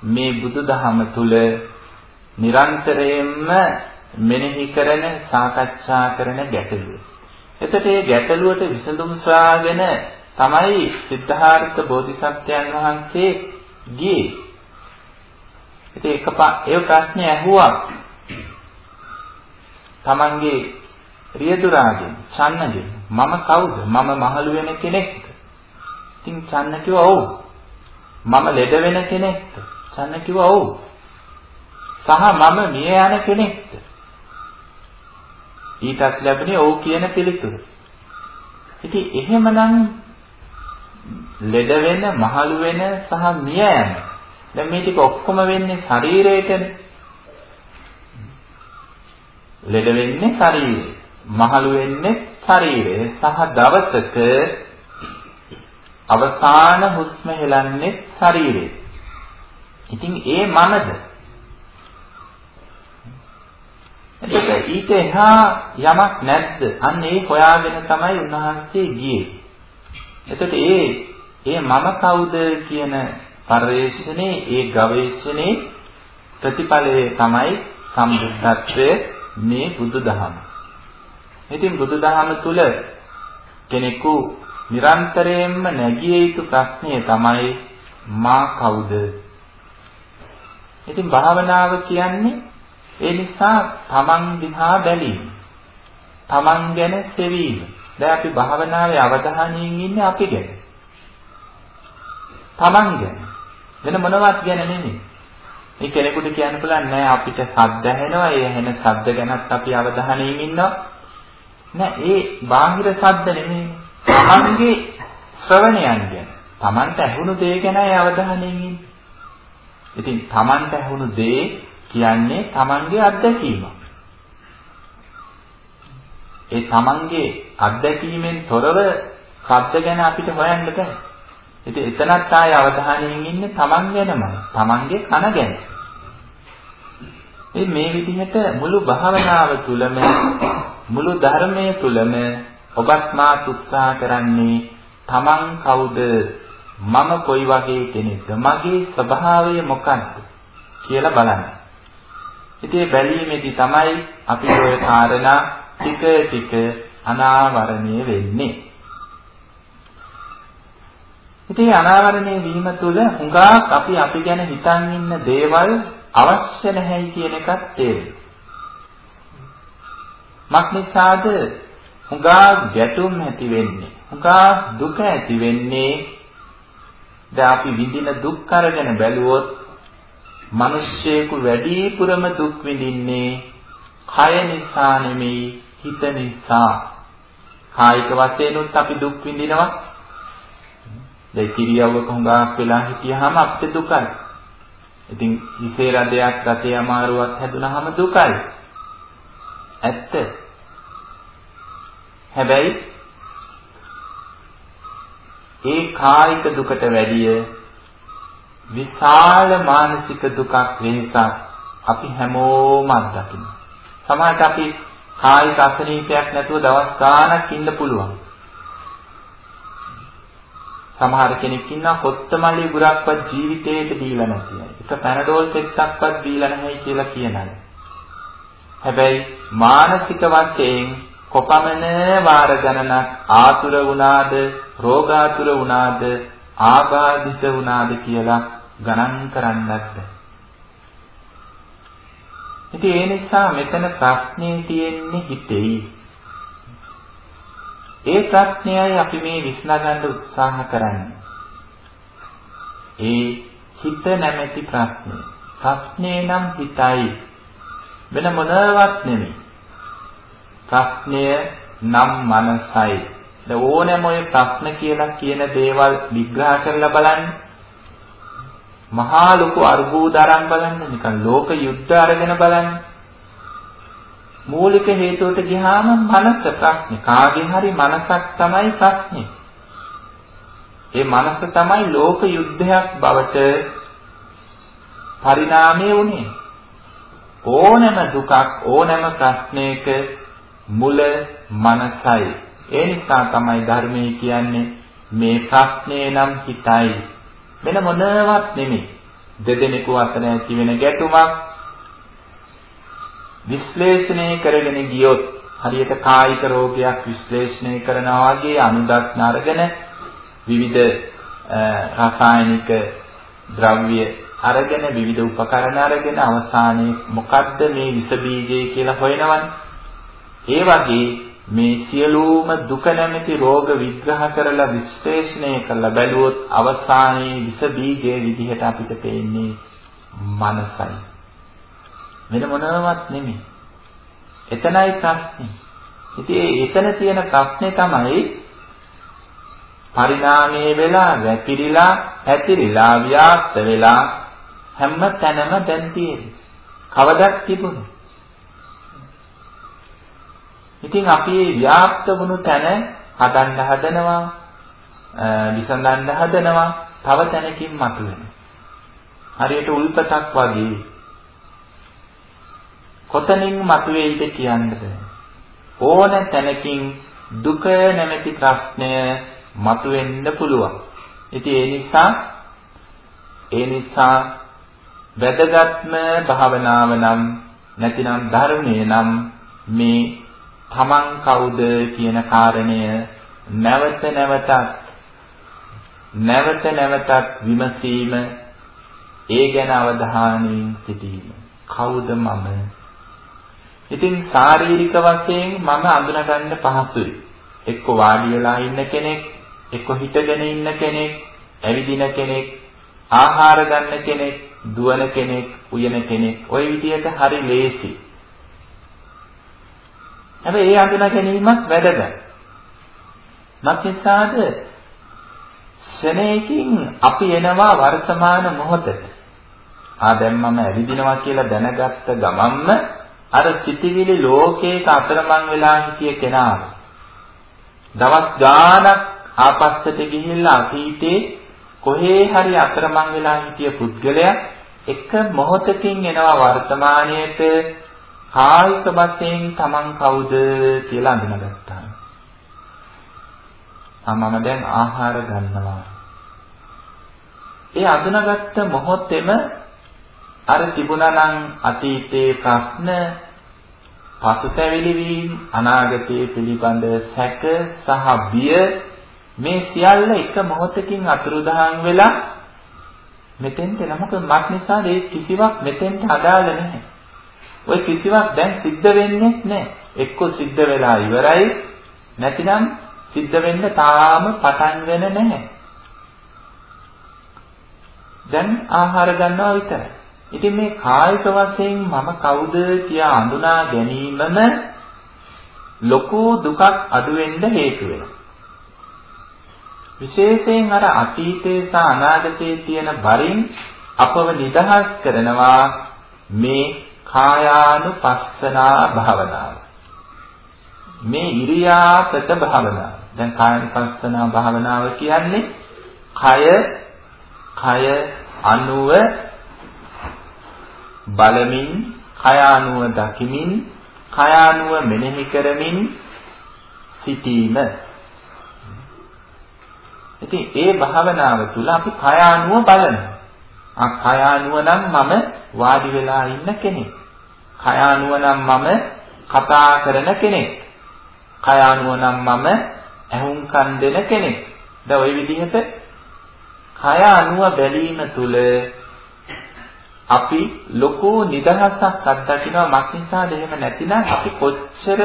මේ බුදුදහම තුල නිරන්තරයෙන්ම මෙනෙහි කරන සාකච්ඡා කරන ගැටලුව. එතකොට මේ ගැටලුවට විසඳුම් සොයාගෙන තමයි සිද්ධාර්ථ බෝධිසත්වයන් වහන්සේ ගියේ. ඉතින් එකපා ඒ ප්‍රශ්නේ ඇහුවා. තමන්ගේ රියදුරාගෙන් චන්නගෙන් මම කවුද? මම මහලු වෙන කෙනෙක්ද? ඉතින් චන්න කිව්වා ඔව්. මම ලෙඩ වෙන කෙනෙක්ද? චන්න කිව්වා ඔව්. සහ මම මිය යන කෙනෙක්ද? ඊටත් ලැබුණේ ඔව් කියන පිළිතුර. ඉතින් එහෙමනම් ලෙඩ වෙන, මහලු වෙන සහ මිය යන. දැන් මේ ටික ඔක්කොම වෙන්නේ ශරීරයටනේ. ලෙඩ වෙන්නේ ශරීරය. මහලු වෙන්නේ ශරීරය සහ දවසක අවසාන හුස්ම හෙලන්නේ ශරීරය. ඉතින් ඒ මනද එතකොට ඊට එහා යමක් නැද්ද? අන්න ඒ හොයාගෙන තමයි උන්වහන්සේ ගියේ. එතකොට ඒ ඒ මම කවුද කියන පරිශ්‍රණේ ඒ ගවේෂණේ ප්‍රතිඵලය තමයි සම්බුද්ධත්වය මේ බුදුදහම. ඉතින් බුදුදහම තුල කෙනෙකු නිරන්තරයෙන්ම නැගිය යුතු ප්‍රශ්නය තමයි මා කවුද? ඉතින් භාවනාව කියන්නේ ඒ නිසා තමන් දිහා බැලීම. තමන් ගැන සෙවීම. දැන් අපි භාවනාවේ අවධානයෙන් ඉන්නේ අපි ගැන. තමන් ගැන. වෙන මොනවත් ගැන නෙමෙයි. මේ කෙනෙකුට කියන්න පුළුවන් නෑ අපිට ශබ්ද ඇහෙනවා. ඒ ඇහෙන ශබ්ද ගැනත් අපි අවධානයෙන් ඉන්නවා. නෑ ඒ බාහිර ශබ්ද නෙමෙයි. තමන්ගේ ශ්‍රවණයන් ගැන. තමන්ට ඇහුණු දේ ගැනයි අවධානයෙන් ඉන්නේ. ඉතින් තමන්ට ඇහුණු දේ කියන්නේ Tamanගේ අත්දැකීම. ඒ Tamanගේ අත්දැකීමෙන් තොරව ශබ්ද ගැන අපිට හොයන්න බෑ. ඉතින් එතනත් ආය අවධානයෙන් ඉන්නේ Taman ගැනමයි. Tamanගේ කන ගැන. මේ මේ විදිහට මුළු භාවනාව තුළම මුළු ධර්මයේ තුළම ඔබත් මා උත්සාහ කරන්නේ Taman කවුද මම කොයි වගේ කෙනෙක්ද මගේ ස්වභාවය මොකක්ද කියලා බලන්න. ඉතින් බැලීමේදී තමයි අපි ඔය කාරණා ටික ටික අනාවරණය වෙන්නේ. ඉතින් අනාවරණය වීම තුළ හුඟක් අපි අපි ගැන හිතන් ඉන්න දේවල් අවශ්‍ය නැහැයි කියන එකත් තේරෙනවා. මක්නිසාද හුඟක් ගැටුම් ඇති වෙන්නේ. හුඟක් දුක ඇති වෙන්නේ දැන් අපි විඳින දුක් අරගෙන බැලුවොත් මිනිස්සෙකු වැඩිපුරම දුක් විඳින්නේ කය නිසා නෙමෙයි හිත නිසා. කායික වශයෙන් උත් අපි දුක් විඳිනවා. දැන් කිරියවක හුඟක් වෙලා හිටියාම අපිට දුකයි. ඉතින් හිතේ රදයක් රතේ අමාරුවක් හැදුනහම දුකයි. ඇත්ත. හැබැයි ඒ කායික දුකට වැඩිය විශාල මානසික දුකක් වෙනසක් අපි හැමෝම අත්දකිනවා. සමහරට අපි කායික අසනීපයක් නැතුව දවස් ගාණක් ඉන්න පුළුවන්. සමහර කෙනෙක් ඉන්නවා කොත්තමල්ලි ගුරක්වත් ජීවිතේට දීලා නැති අය. එක පැනඩෝල් පෙත්තක්වත් දීලා නැහැ කියලා කියන අය. හැබැයි මානසික වශයෙන් කොපමණ වාර ගණනක් ආතුර වුණාද, රෝගාතුර වුණාද, ආබාධිත වුණාද කියලා ගණන් කරන්නත් බැහැ. ඉතින් ඒ නිසා මෙතන ප්‍රශ්නේ තියෙන්නේ හිතෙයි. ඒ ප්‍රශ්නයයි අපි මේ විසඳගන්න උත්සාහ කරන්නේ. ඒ හිත නැමැති ප්‍රශ්නේ. ප්‍රශ්නේ නම් හිතයි. වෙන මොනවත් නෙමෙයි. ප්‍රශ්නය නම් මනසයි. ද ඕනෑම ඔය ප්‍රශ්න කියලා කියන දේවල් විග්‍රහ කරලා බලන්න. මහා ලොකු අර්බුද අරන් බලන්න නිකන් ලෝක යුද්ධ අරගෙන බලන්න. මූලික හේතුවට ගියාම මනස ප්‍රශ්නේ. කාගේ හරි මනසක් තමයි ප්‍රශ්නේ. ඒ මනස තමයි ලෝක යුද්ධයක් බවට පරිණාමය වුනේ. ඕනෑම දුකක් ඕනෑම ප්‍රශ්නයක මුල මනසයි. ඒ නිසා තමයි ධර්මයේ කියන්නේ මේ ප්‍රශ්නේ නම් හිතයි. වෙන මොනවත් නෙමෙයි. දෙදෙනෙකු අතර ඇති වෙන ගැටුමක් විශ්ලේෂණය කරගෙන ගියොත් හරියට කායික රෝගයක් විශ්ලේෂණය කරනවා වගේ අනුදත් අරගෙන විවිධ රසායනික ද්‍රව්‍ය අරගෙන විවිධ උපකරණ අරගෙන අවසානයේ මොකද්ද මේ විස බීජය කියලා හොයනවනේ. ඒ වගේ මේ සියලුම දුක නැමැති රෝග විග්‍රහ කරලා විශ්ලේෂණය කරලා බැලුවොත් අවසානයේ විස බීජයේ විදිහට අපිට පේන්නේ මනසයි. වෙන මොනවත් නෙමෙයි. එතනයි ප්‍රශ්නේ. ඉතින් එතන තියෙන ප්‍රශ්නේ තමයි පරිණාමයේ වෙලා වැතිරිලා පැතිරිලා ව්‍යාප්ත වෙලා හැම තැනම දැන් තියෙන්නේ. කවදක් තිබුණේ? ඉතින් අපි මේ ව්‍යාප්ත වුණු තැන හදන්න හදනවා විසඳන්න හදනවා තව තැනකින් මතුවෙනවා. හරියට උල්පතක් වගේ කොතනින් මතුවේයිද කියන්න බෑ. ඕන තැනකින් දුක නැමැති ප්‍රශ්නය මතුවෙන්න පුළුවන්. ඉතින් ඒ නිසා ඒ නිසා වැදගත්ම භාවනාව නම් නැතිනම් ධර්මයේ නම් මේ තමන් කවුද කියන කාරණය නැවත නැවතත් නැවත නැවතත් විමසීම ඒ ගැන අවධානයෙන් සිටීම. කවුද මම? ඉතින් ශාරීරික වශයෙන් මම අඳුනගන්න පහසුයි. එක්ක වාඩි වෙලා ඉන්න කෙනෙක් එක්ක හිටගෙන ඉන්න කෙනෙක් ඇවිදින කෙනෙක් ආහාර ගන්න කෙනෙක් දුවන කෙනෙක් උයන කෙනෙක් ওই විදිහට හරි ලේසි හැබැයි ඒ අඳුන ගැනීමත් වැදගත්. මක්නිසාද ශනේකින් අපි එනවා වර්තමාන මොහොතට. ආ දැන් මම ඇවිදිනවා කියලා දැනගත්ත ගමන්ම අර සිටිවිලි ලෝකේක අතරමං වෙලා හිටිය කෙනා දවස් ගාණක් ආපස්සට ගිහිල්ලා අතීතේ කොහේ හරි අතරමං වෙලා හිටිය පුද්ගලයා එක මොහොතකින් එනවා වර්තමානයේට කායික වශයෙන් Taman කවුද කියලා අඳුනගත්තා. මම දැන් ආහාර ගන්නවා. ඒ අඳුනගත්ත මොහොතේම අර තිබුණා නම් අතීතයේ ප්‍රශ්න පසුතැවිලි වීම අනාගතයේ පිළිබඳ සැක සහ බිය මේ සියල්ල එක මොහොතකින් අතුරුදහන් වෙලා මෙතෙන්ට නමක මත් නිසා ඒ කිසිවක් මෙතෙන්ට අදාළ නැහැ. ওই කිසිවක් දැන් සිද්ධ වෙන්නේ නැහැ. එක්ක සිද්ධ වෙලා ඉවරයි නැතිනම් සිද්ධ වෙන්න තාම පටන් වෙන නැහැ. දැන් ආහාර ගන්නවා විතරයි. ඉතින් මේ කායික වශයෙන් මම කවුද කියා අඳුනා ගැනීමම ලොකු දුකක් අඩු වෙන්න හේතු වෙනවා. විශේෂයෙන් අර අතීතයේ සහ අනාගතයේ තියෙන බරින් අපව නිදහස් කරනවා මේ කායානුපස්සනා භාවනාව. මේ ඉරියාපත භාවනාව. දැන් කායानुපස්සනා භාවනාව කියන්නේ කය කය අනුව බලමින් කය අනුව දකිමින් කය අනුව මෙනෙහි කරමින් සිටීම. ඉතින් ඒ භාවනාව තුළ අපි කය අනුව බලනවා. ආ කය අනුව නම් මම වාඩි වෙලා ඉන්න කෙනෙක්. කය අනුව නම් මම කතා කරන කෙනෙක්. කය අනුව නම් මම ඇහුම්කන් දෙන කෙනෙක්. දැන් ওই විදිහට කය අනුව බැලීම තුල අපි ලොකු නිදහසක් අත්දකිනවා මක්නිසාද එහෙම නැතිනම් අපි කොච්චර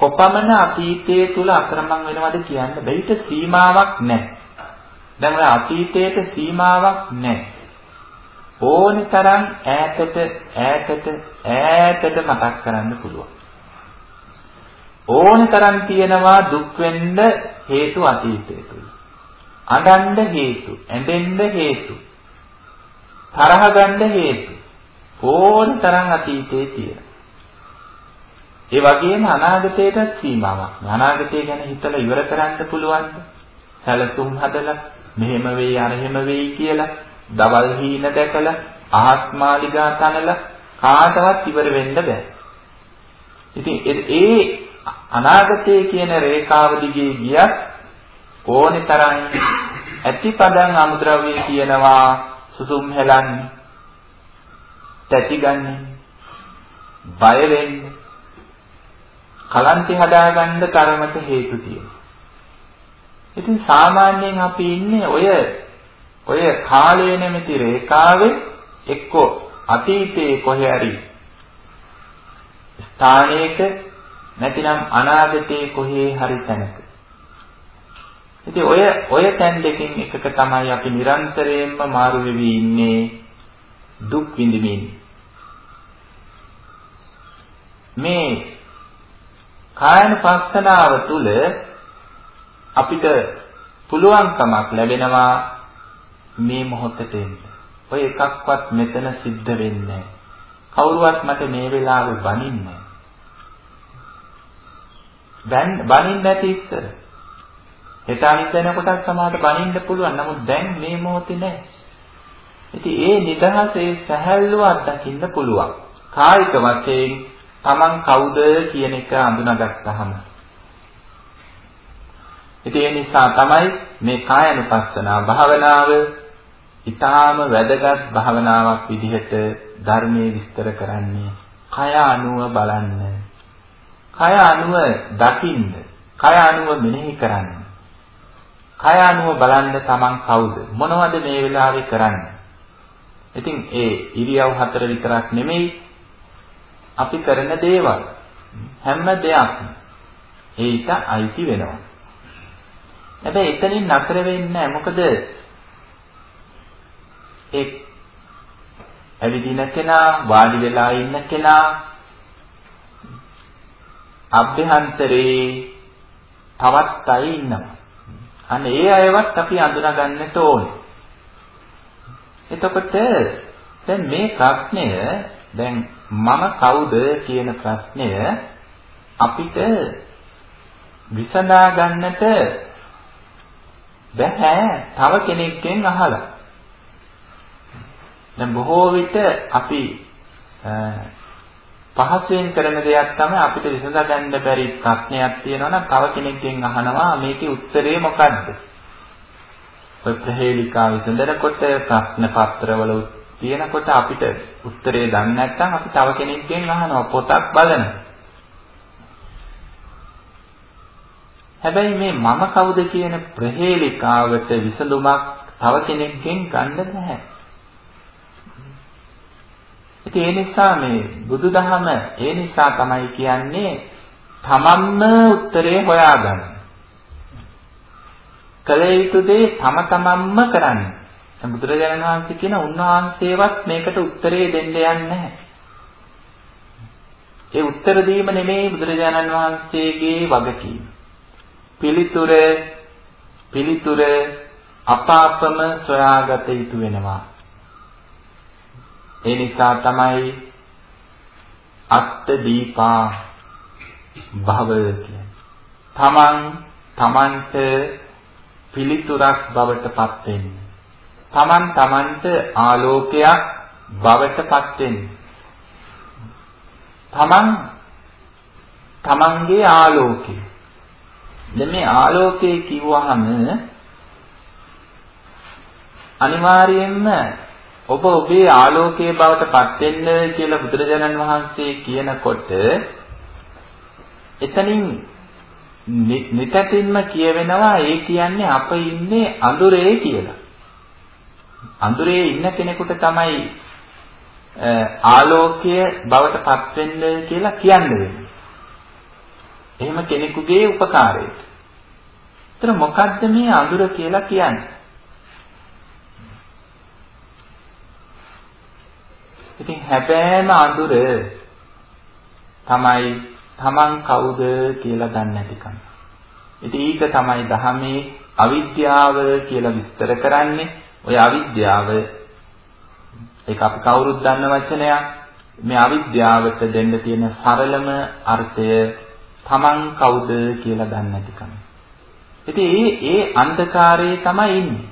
කොපමණ අතීතයේ තුල අක්‍රමං වෙනවද කියන්න බැයිට සීමාවක් නැහැ. දැන් ඔය අතීතයට සීමාවක් නැහැ. ඕනි තරම් ඈතට ඈතට ඈතට මතක් කරන්න පුළුවන්. ඕනි තරම් තියෙනවා දුක් වෙන්න හේතු අතීතයේ තුල. අඬන්න හේතු, ඇඬෙන්න හේතු, තරහ ගන්න හේතු ඕනි තරම් අතීතයේ තියෙනවා. ඒ වගේම අනාගතයටත් සීමාවක් නෑ. අනාගතය ගැන හිතලා ඉවර කරන්න පුළුවන්ද? සැලසුම් හදලා මෙහෙම වෙයි අරහෙම වෙයි කියලා දවල් හීන දැකලා අහස් මාලිගා තනලා කාටවත් ඉවර වෙන්න බෑ. ඉතින් ඒ අනාගතයේ කියන රේඛාව දිගේ ගියත් ඕනේ තරම් ඇතිපදන් අමුද්‍රව්‍ය කියනවා සුසුම් හෙලන්නේ තැතිගන්නේ බය වෙන්නේ කලන්තේ හදාගන්න තරමට හේතු තියෙනවා. ඉතින් සාමාන්‍යයෙන් අපි ඉන්නේ ඔය ඔය කාලය නැමැති රේඛාවේ එක්ක අතීතයේ කොහේ හරි ස්ථානයක නැතිනම් අනාගතයේ කොහේ හරි තැනක. ඉතින් ඔය ඔය තැන් දෙකෙන් එකක තමයි අපි නිරන්තරයෙන්ම මාරු වෙවි ඉන්නේ දුක් විඳිමින්. මේ කායනුපස්සනාව තුළ අපිට පුළුවන්කමක් ලැබෙනවා මේ මොහොතට එන්න. ඔය එකක්වත් මෙතන සිද්ධ වෙන්නේ කවුරුවත් මට මේ වෙලාවේ බනින්නේ දැන් බනින්න නැති ඉස්සර. හෙට අනිත් වෙනකොටත් සමහරට බනින්න පුළුවන්. නමුත් දැන් මේ මොහොතේ නැහැ. ඉතින් ඒ නිදහසේ සැහැල්ලුව අත්දකින්න පුළුවන්. කායික වශයෙන් Taman කවුද කියන එක අඳුනාගත්තාම. ඉතින් ඒ නිසා තමයි මේ කායනුපස්සනා භාවනාව ඊටාම වැදගත් භාවනාවක් විදිහට ධර්මයේ විස්තර කරන්නේ. කය අනුව බලන්න. කය අනුව දකින්න. කය අනුව මෙනෙහි කරන්න. කය අනුව බලන්න Taman කවුද? මොනවද මේ වෙලාවේ කරන්නේ? ඉතින් ඒ ඉරියව් හතර විතරක් නෙමෙයි අපි කරන දේවල් හැම දෙයක්ම ඒට අයිති වෙනවා. හැබැයි එතනින් නතර වෙන්නේ නැහැ. මොකද ඒ ඇවිදින කෙනා වාඩි වෙලා ඉන්න කෙනා අභ්‍යන්තරේ තවත් අය ඉන්නවා. අන්න ඒ අයවත් අපි අඳුනා ගන්නට ඕනේ. එතකොට දැන් මේ ප්‍රශ්නය දැන් මම කවුද කියන ප්‍රශ්නය අපිට විසඳා ගන්නට බෑ තව කෙනෙක්ගෙන් අහලා. දැන් බොහෝ විට අපි පහසෙන් කරන දෙයක් තමයි අපිට විසඳා ගන්න බැරි ප්‍රශ්නයක් තියෙනවා නම් තව කෙනෙක්ගෙන් අහනවා මේකේ උත්තරේ මොකද්ද? ඔය ප්‍රහේලිකා විසඳනකොට ප්‍රශ්න පත්‍රවල තියෙනකොට අපිට උත්තරේ දන්නේ නැත්නම් අපි තව කෙනෙක්ගෙන් අහනවා පොතක් බලනවා. හැබැයි මේ මම කවුද කියන ප්‍රහේලිකාවට විසඳුමක් තව කෙනෙක්ගෙන් ගන්න බෑ. ඉතින් ඒ නිසා මේ බුදුදහම ඒ නිසා තමයි කියන්නේ තමන්ම උත්තරේ හොයාගන්න. කල යුතු දේ තම තමන්ම කරන්න. දැන් බුදුරජාණන් වහන්සේ කියන උන්වහන්සේවත් මේකට උත්තරේ දෙන්න යන්නේ නැහැ. ඒ උත්තර දීම නෙමෙයි බුදුරජාණන් වහන්සේගේ වගකීම. පිළිතුර පිළිතුර අපාපම සොයාගත යුතු වෙනවා. ඒ නිසා තමයි අත්ත දීපා භව කියන්නේ. තමන් තමන්ට පිළිතුරක් බවට පත් වෙන්නේ. තමන් තමන්ට ආලෝකයක් බවට පත් වෙන්නේ. තමන් තමන්ගේ ආලෝකය. දැන් මේ ආලෝකය කිව්වහම අනිවාර්යයෙන්ම ඔබ ඔබේ ආලෝකයේ බවට පත් වෙන්න කියලා බුදුරජාණන් වහන්සේ කියනකොට එතනින් නිතැතින්ම කියවෙනවා ඒ කියන්නේ අප ඉන්නේ අඳුරේ කියලා. අඳුරේ ඉන්න කෙනෙකුට තමයි ආලෝකය බවට පත් වෙන්න කියලා කියන්නේ. එහෙම කෙනෙකුගේ උපකාරයට. ඒතර මොකද්ද මේ අඳුර කියලා කියන්නේ? ඉතින් හැබෑම අඳුර තමයි තමන් කවුද කියලා දන්නේ නැතිකම. ඉතින් ඒක තමයි ධහමේ අවිද්‍යාව කියලා විස්තර කරන්නේ. ඔය අවිද්‍යාව ඒක අපි කවුරුත් දන්න වචනයක්. මේ අවිද්‍යාවට දෙන්න තියෙන සරලම අර්ථය තමන් කවුද කියලා දන්නේ නැතිකම. ඉතින් ඒ ඒ අන්ධකාරයේ තමයි ඉන්නේ.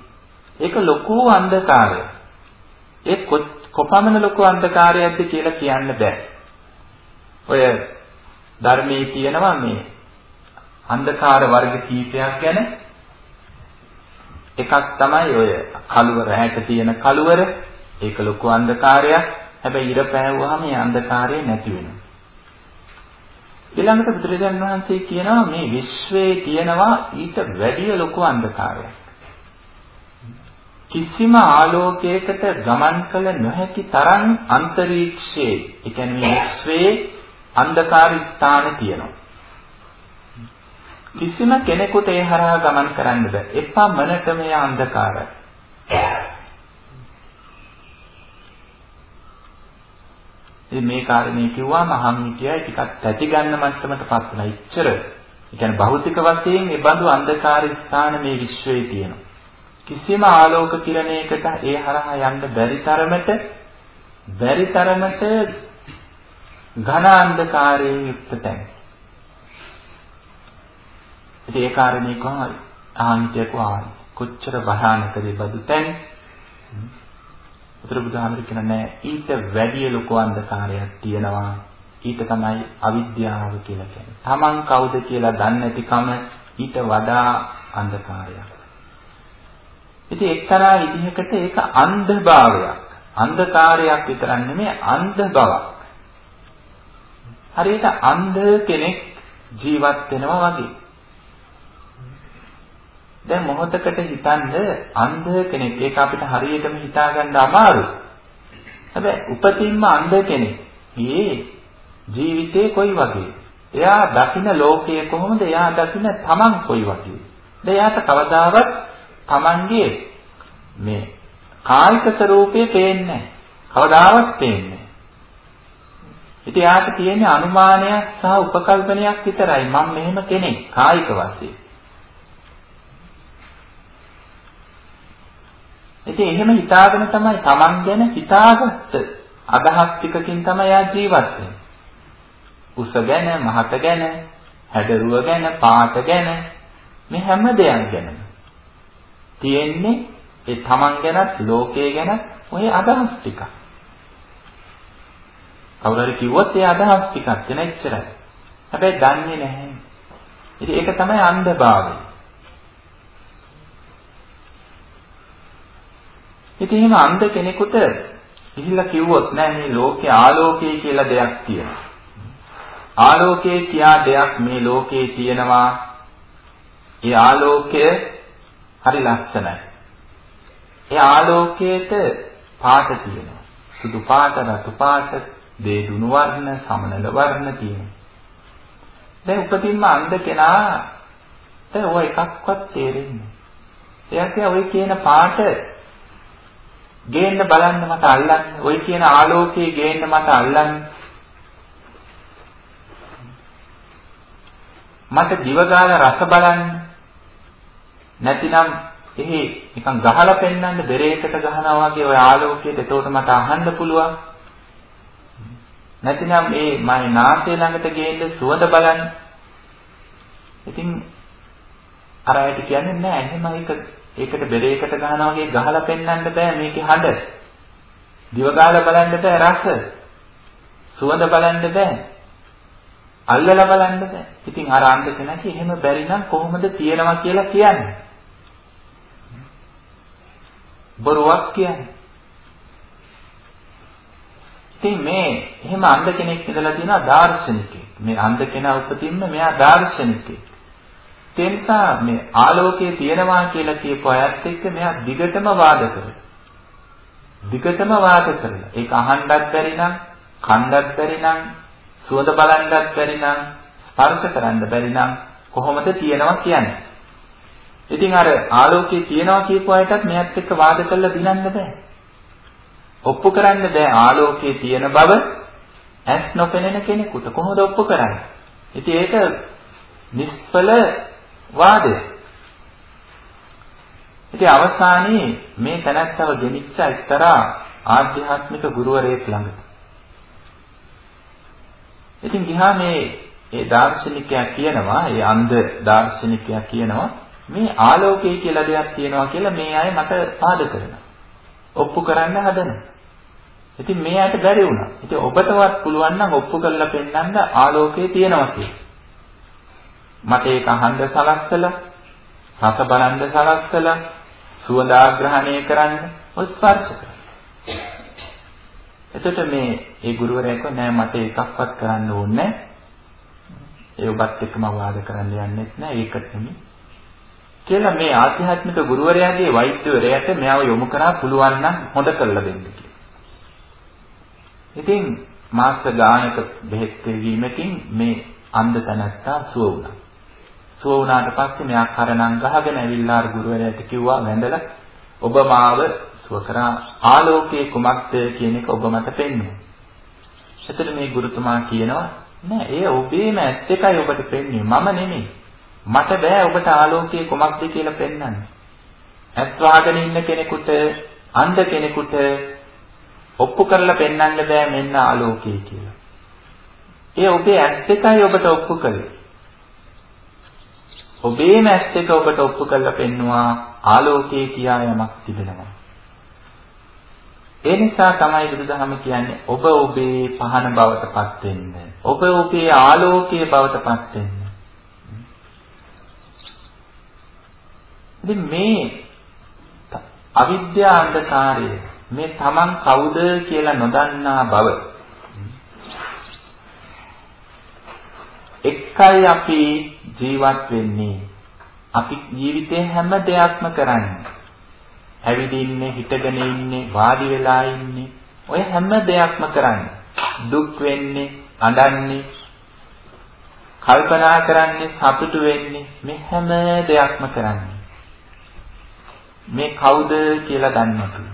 ඒක ලොකු අන්ධකාරයක්. ඒ කොපමණ ලොකු අන්ධකාරයක්ද කියලා කියන්න බෑ. ඔය ධර්මයේ තියෙනවා මේ අන්ධකාර වර්ග කීපයක් ගැන එකක් තමයි ඔය කළුවර ඇට තියෙන කළුවර. ඒක ලොකු අන්ධකාරයක්. හැබැයි ඉර පෑවුවාම මේ අන්ධකාරය නැති වෙනවා. ඊළඟට බුදුරජාණන් වහන්සේ කියනවා මේ විශ්වයේ තියෙනවා ඊට වැඩිය ලොකු අන්ධකාරයක්. කිසිම ආලෝකයකට ගමන් කළ නොහැකි තරම් අන්තරීක්ෂයේ ඒ කියන්නේ විශ්වයේ අන්ධකාර ස්ථාන තියෙනවා. කිසිම කෙනෙකුට ඒ හරහා ගමන් කරන්න බෑ. එපමණට මේ අන්ධකාරය. ඉතින් මේ කාරණේ කිව්වම අහම් හිටියයි ටිකක් තැති ගන්න මට්ටමටපත් වුණා. ඉච්චර. ඒ කියන්නේ භෞතික වශයෙන් ඒ බඳු අන්ධකාර ස්ථාන මේ විශ්වයේ තියෙනවා. කිසිම ආලෝක කිරණයකට ඒ හරහා යන්න බැරි තරමට බැරි තරමට ඝන අන්ධකාරයෙන් යුක්ත තැන. ඉතින් ඒ කාරණේ කොහොමද? ආන්තියක ආයි. කොච්චර භයානකද බදු තැන්? උතර බුදුහාමර කියන නෑ ඊට වැඩි ලොකු අන්ධකාරයක් තියෙනවා. ඊට තමයි අවිද්‍යාව කියලා කියන්නේ. Taman කවුද කියලා දන්නේ නැතිකම ඊට වඩා අන්ධකාරයක්. ඉතින් එක්තරා විදිහකට ඒක අන්ධභාවයක්. අන්ධකාරයක් විතරක් නෙමෙයි අන්ධ බවක්. හරියට අන්ධ කෙනෙක් ජීවත් වෙනවා වගේ. දැන් මොහොතකට හිතන්න අන්ධ කෙනෙක් ඒක අපිට හරියටම හිතා ගන්න අමාරුයි. හැබැයි උපතින්ම අන්ධ කෙනෙක්. මේ ජීවිතේ කොයි වගේ? එයා දකින ලෝකය කොහොමද? එයා දකින තමන් කොයි වගේ? දැන් එයාට කවදාවත් තමන්ගේ මේ කායික ස්වરૂපේ පේන්නේ කවදාවත් පේන්නේ ඉතින් යාට තියෙන්නේ අනුමානයක් සහ උපකල්පනයක් විතරයි මම මෙහෙම කෙනෙක් කායික වශයෙන් ඉතින් එහෙම හිතාගෙන තමයි Taman ගැන හිතාගත්ත අදහස් ටිකකින් තමයි යා ජීවත් වෙන්නේ උස ගැන මහත ගැන හැඩරුව ගැන පාට ගැන මේ හැම දෙයක් ගැනම තියෙන්නේ ඒ තමන් ගැනත් ලෝකයේ ගැනත් ඔය අදහස් ටික. කවුරු හරි කිව්වොත් ඒ අදහස් ටිකක් වෙන එච්චරයි. හැබැයි දන්නේ නැහැ. ඉතින් ඒක තමයි අන්ධභාවය. ඉතින් එහෙම අන්ධ කෙනෙකුට ගිහිල්ලා කිව්වොත් නෑ මේ ලෝකේ ආලෝකය කියලා දෙයක් තියෙනවා. ආලෝකයේ කියා දෙයක් මේ ලෝකේ තියෙනවා. ඒ ආලෝකය හරි ලස්සනයි. ඒ ආලෝකයට පාට තියෙනවා. සුදු පාට, රතු පාට, දේදුණු වර්ණ, සමනල වර්ණ තියෙනවා. දැන් උපතින්ම අන්ධ කෙනාට ඔය එකක්වත් තේරෙන්නේ නැහැ. එයාට ඔය කියන පාට ගේන්න බලන්න මට අල්ලන්න. ඔය කියන ආලෝකයේ ගේන්න මට අල්ලන්න. මට දිවගාල රස බලන්න. නැතිනම් එහි නිකන් ගහලා පෙන්වන්න බෙරේකට ගහනවා වගේ ওই ආලෝකයට එතකොට මට අහන්න පුළුවන්. නැතිනම් මේ මම නාසය ළඟට ගේන්න සුවඳ බලන්න. ඉතින් අර අයට කියන්නේ නෑ එහෙම ඒක ඒකට බෙරේකට ගහනවා වගේ ගහලා පෙන්වන්න බෑ මේකේ හඬ. දිවගාලා බලන්න බෑ රස. සුවඳ බලන්න බෑ. අල්ලලා බලන්න බෑ. ඉතින් අර අන්ත කෙනාට එහෙම බැරි නම් කොහොමද තියනවා කියලා කියන්නේ? බොරුවක් කියන්නේ. ඉතින් මේ එහෙම අන්ධ කෙනෙක් ඉඳලා තියෙනවා දාර්ශනිකයෙක්. මේ අන්ධ කෙනා උපතින්ම මෙයා දාර්ශනිකයෙක්. ඒ නිසා මේ ආලෝකයේ තියෙනවා කියලා කියපු අයත් එක්ක මෙයා දිගටම වාද කරනවා. දිගටම වාද කරනවා. ඒක අහන්නත් බැරි නම්, කන්නත් බැරි නම්, සුවඳ බලන්නත් බැරි නම්, ස්පර්ශ කරන්න බැරි නම් කොහොමද තියෙනවා කියන්නේ? ඉතින් අර ආලෝකයේ තියනවා කියපු අයටත් මෙයත් එක්ක වාද කරලා දිනන්න බෑ. ඔප්පු කරන්න බෑ ආලෝකයේ තියෙන බව ඇස් නොපෙනෙන කෙනෙකුට කොහොමද ඔප්පු කරන්නේ? ඉතින් ඒක නිෂ්ඵල වාදය. ඉතින් අවසානයේ මේ තනත්තව ගෙනිච්ච එක්තරා ආධ්‍යාත්මික ගුරුවරයෙක් ළඟට. ඉතින් ගිහා මේ ඒ දාර්ශනිකයා කියනවා, ඒ අන්ධ දාර්ශනිකයා කියනවා මේ ආලෝකය කියලා දෙයක් තියෙනවා කියලා මේ අය මට පාද කරනවා. ඔප්පු කරන්න හදනවා. ඉතින් මෙයාට බැරි වුණා. ඉතින් ඔබටවත් පුළුවන් නම් ඔප්පු කරලා පෙන්නන්න ආලෝකය තියෙනවා කියලා. මට ඒක අහන්න සලස්සලා, රස බලන්න සලස්සලා, සුවඳ ආග්‍රහණය කරන්න ඔය ස්පර්ශ කරා. එතකොට මේ ඒ ගුරුවරයා කිව්වා නෑ මට එකක්වත් කරන්න ඕනේ ඒ ඔබත් එක්කම වාද කරන්න යන්නෙත් නෑ ඒකට නෙමෙයි. කියලා මේ ආධ්‍යාත්මික ගුරුවරයාගේ වෛද්‍යවරයාට මෙයාව යොමු කරා පුළුවන් නම් හොඳ කරලා දෙන්න කියලා. ඉතින් මාස ගානක බෙහෙත් වීමකින් මේ අන්ධ තනත්තා සුව වුණා. සුව වුණාට පස්සේ මෙයා කරණම් ගහගෙන ඇවිල්ලා අර ගුරුවරයාට කිව්වා වැඳලා ඔබ මාව සුව කරා ආලෝකයේ කුමක්ද කියන එක ඔබ මට පෙන්වන්න. එතකොට මේ ගුරුතුමා කියනවා නෑ ඒ ඔබේම ඇත්ත එකයි ඔබට පෙන්වන්නේ මම නෙමෙයි. මට බෑ ඔබට ආලෝකයේ කුමක්ද කියලා පෙන්වන්න. ඇත් වහගෙන ඉන්න කෙනෙකුට අන්ධ කෙනෙකුට ඔප්පු කරලා පෙන්වන්න බෑ මෙන්න ආලෝකය කියලා. ඒ ඔබේ ඇස් එකයි ඔබට ඔප්පු කළේ. ඔබේම ඇස් එක ඔබට ඔප්පු කරලා පෙන්නවා ආලෝකය කියා යමක් තිබෙනවා. ඒ නිසා තමයි බුදුදහම කියන්නේ ඔබ ඔබේ පහන බවට පත් වෙන්න. ඔබ ඔබේ ආලෝකයේ බවට පත් වෙන්න. ඉතින් මේ අවිද්‍යා අන්ධකාරය මේ Taman කවුද කියලා නොදන්නා බව එකයි අපි ජීවත් වෙන්නේ. අපි ජීවිතේ හැම දෙයක්ම කරන්නේ. ඇවිදින්නේ හිටගෙන ඉන්නේ වාඩි වෙලා ඉන්නේ. ඔය හැම දෙයක්ම කරන්නේ. දුක් වෙන්නේ අඬන්නේ කල්පනා කරන්නේ සතුටු වෙන්නේ මේ හැම දෙයක්ම කරන්නේ. මේ කවුද කියලා දන්නේ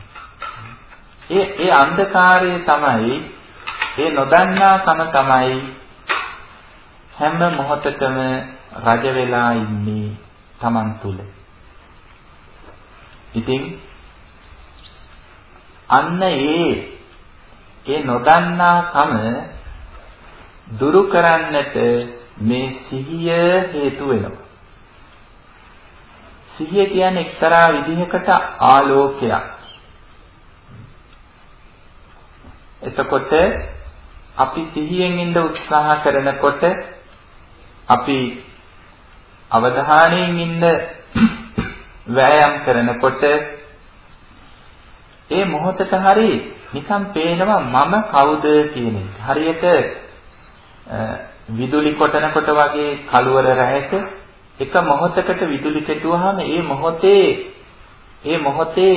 ඒ ඒ අන්ධකාරය තමයි ඒ නොදන්නා කම තමයි හැම මොහොතකම රජ වෙලා ඉන්නේ Taman තුල. ඉතින් අන්න ඒ ඒ නොදන්නා කම දුරු කරන්නට මේ සිහිය හේතු වෙනවා. සිහිය කියන්නේ එක්තරා විදිහකට ආලෝකයක්. එතකොට අපි සිහියෙන් ඉඳ උත්සාහ කරනකොට අපි අවධානයෙන් ඉන්න වෑයම් කරනකොට ඒ මොහොතට හරි නිකන් පේනවා මම කවුද කියන එක. හරියට විදුලි කොටනකොට වගේ කළුවර රැයක එක මොහොතකට විදුලි කෙටුවාම ඒ මොහොතේ ඒ මොහොතේ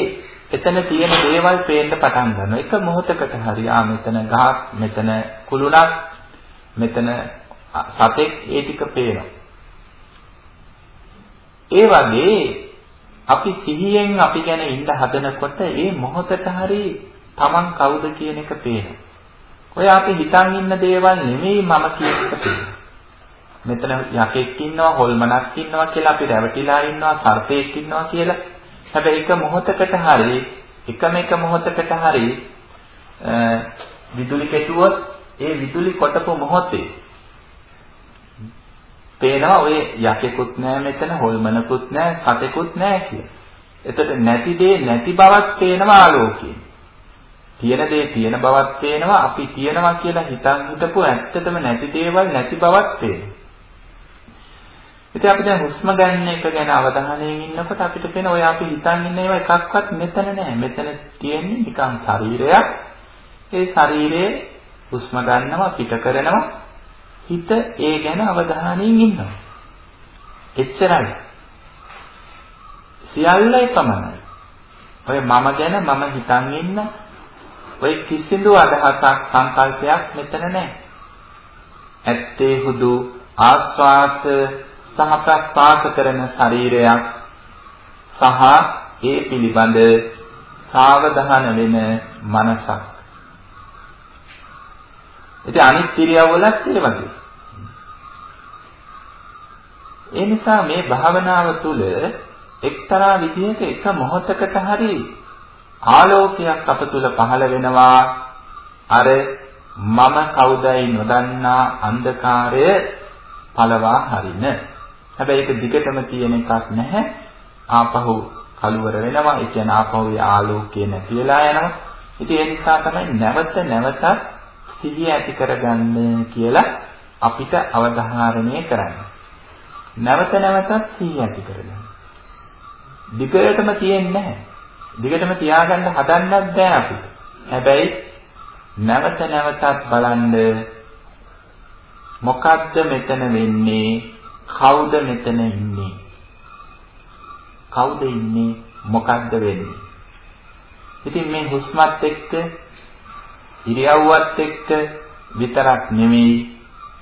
එතන තියෙන දේවල් පේන්න පටන් ගන්නවා. එක මොහොතකට හරි ආ මෙතන ගහක්, මෙතන කුළුණක්, මෙතන සතෙක් ඒ ටික පේනවා. ඒ වගේ අපි සිහියෙන් අපි ගැන ඉඳ හදනකොට ඒ මොහොතට හරි Taman කවුද කියන එක පේනවා. ඔය අපි හිතන් ඉන්න දේවල් නෙමෙයි මම කියන එක පේනවා. මෙතන යකෙක් ඉන්නවා, හොල්මනක් ඉන්නවා කියලා අපි රැවටිලා ඉන්නවා, සර්පෙක් ඉන්නවා කියලා හැබැයි එක මොහොතකට හරි එකම එක මොහොතකට හරි විදුලි කෙටුවොත් ඒ විදුලි කොටපු මොහොතේ පේනවා ඔය යකෙකුත් නැහැ මෙතන හොල්මනකුත් නැහැ කටෙකුත් නැහැ කියලා. එතකොට නැති දේ නැති බවක් පේනවා ආලෝකයෙන්. තියෙන දේ තියෙන බවක් පේනවා අපි තියෙනවා කියලා හිතන් හිටපු ඇත්තටම නැති දේවල් නැති බවක් පේනවා. ඉතින් අපි දැන් හුස්ම ගන්න එක ගැන අවධානයෙන් ඉන්නකොට අපිට පේන ඔය අපි හිතන් ඉන්න ඒවා එකක්වත් මෙතන නෑ. මෙතන තියෙන්නේ නිකන් ශරීරයක්. ඒ ශරීරයේ හුස්ම ගන්නවා පිට කරනවා. හිත ඒ ගැන අවධානයෙන් ඉන්නවා. එච්චරයි. සියල්ල එකමයි. ඔය මම ගැන මම හිතන් ඉන්න ඔය කිසිදු අදහසක් සංකල්පයක් මෙතන නැහැ. ඇත්තේ හුදු ආස්වාස සහ ප්‍රස්වාස කරන ශරීරයක් සහ ඒ පිළිබඳ සාවධාන වෙන මනසක්. ඉතින් අනිත් ක්‍රියාවලත් ඒ වගේ. ඒ නිසා මේ භාවනාව තුළ එක්තරා විදිහක එක මොහොතකට හරි ආලෝකයක් අප තුළ පහළ වෙනවා අර මම කවුදයි නොදන්නා අන්ධකාරය පළවා හරින හැබැයි ඒක දිගටම තියෙන එකක් නැහැ. ආපහු කලවර වෙනවා. ඒ කියන්නේ ආපහු ආලෝකය නැති වෙලා යනවා. ඉතින් ඒ නිසා තමයි නැවත නැවතත් සිහිය ඇති කරගන්න කියලා අපිට අවධාරණය කරන්න. නැවත නැවතත් සිහිය ඇති කරගන්න. දිගටම තියෙන්නේ නැහැ. දිගටම තියාගන්න හදන්නත් බෑ අපිට. හැබැයි නැවත නැවතත් බලන්න මොකද්ද මෙතන වෙන්නේ? කවුද මෙතන ඉන්නේ? කවුද ඉන්නේ? මොකද්ද වෙන්නේ? ඉතින් මේ හුස්මත් එක්ක ඉරියව්වත් එක්ක විතරක් නෙමෙයි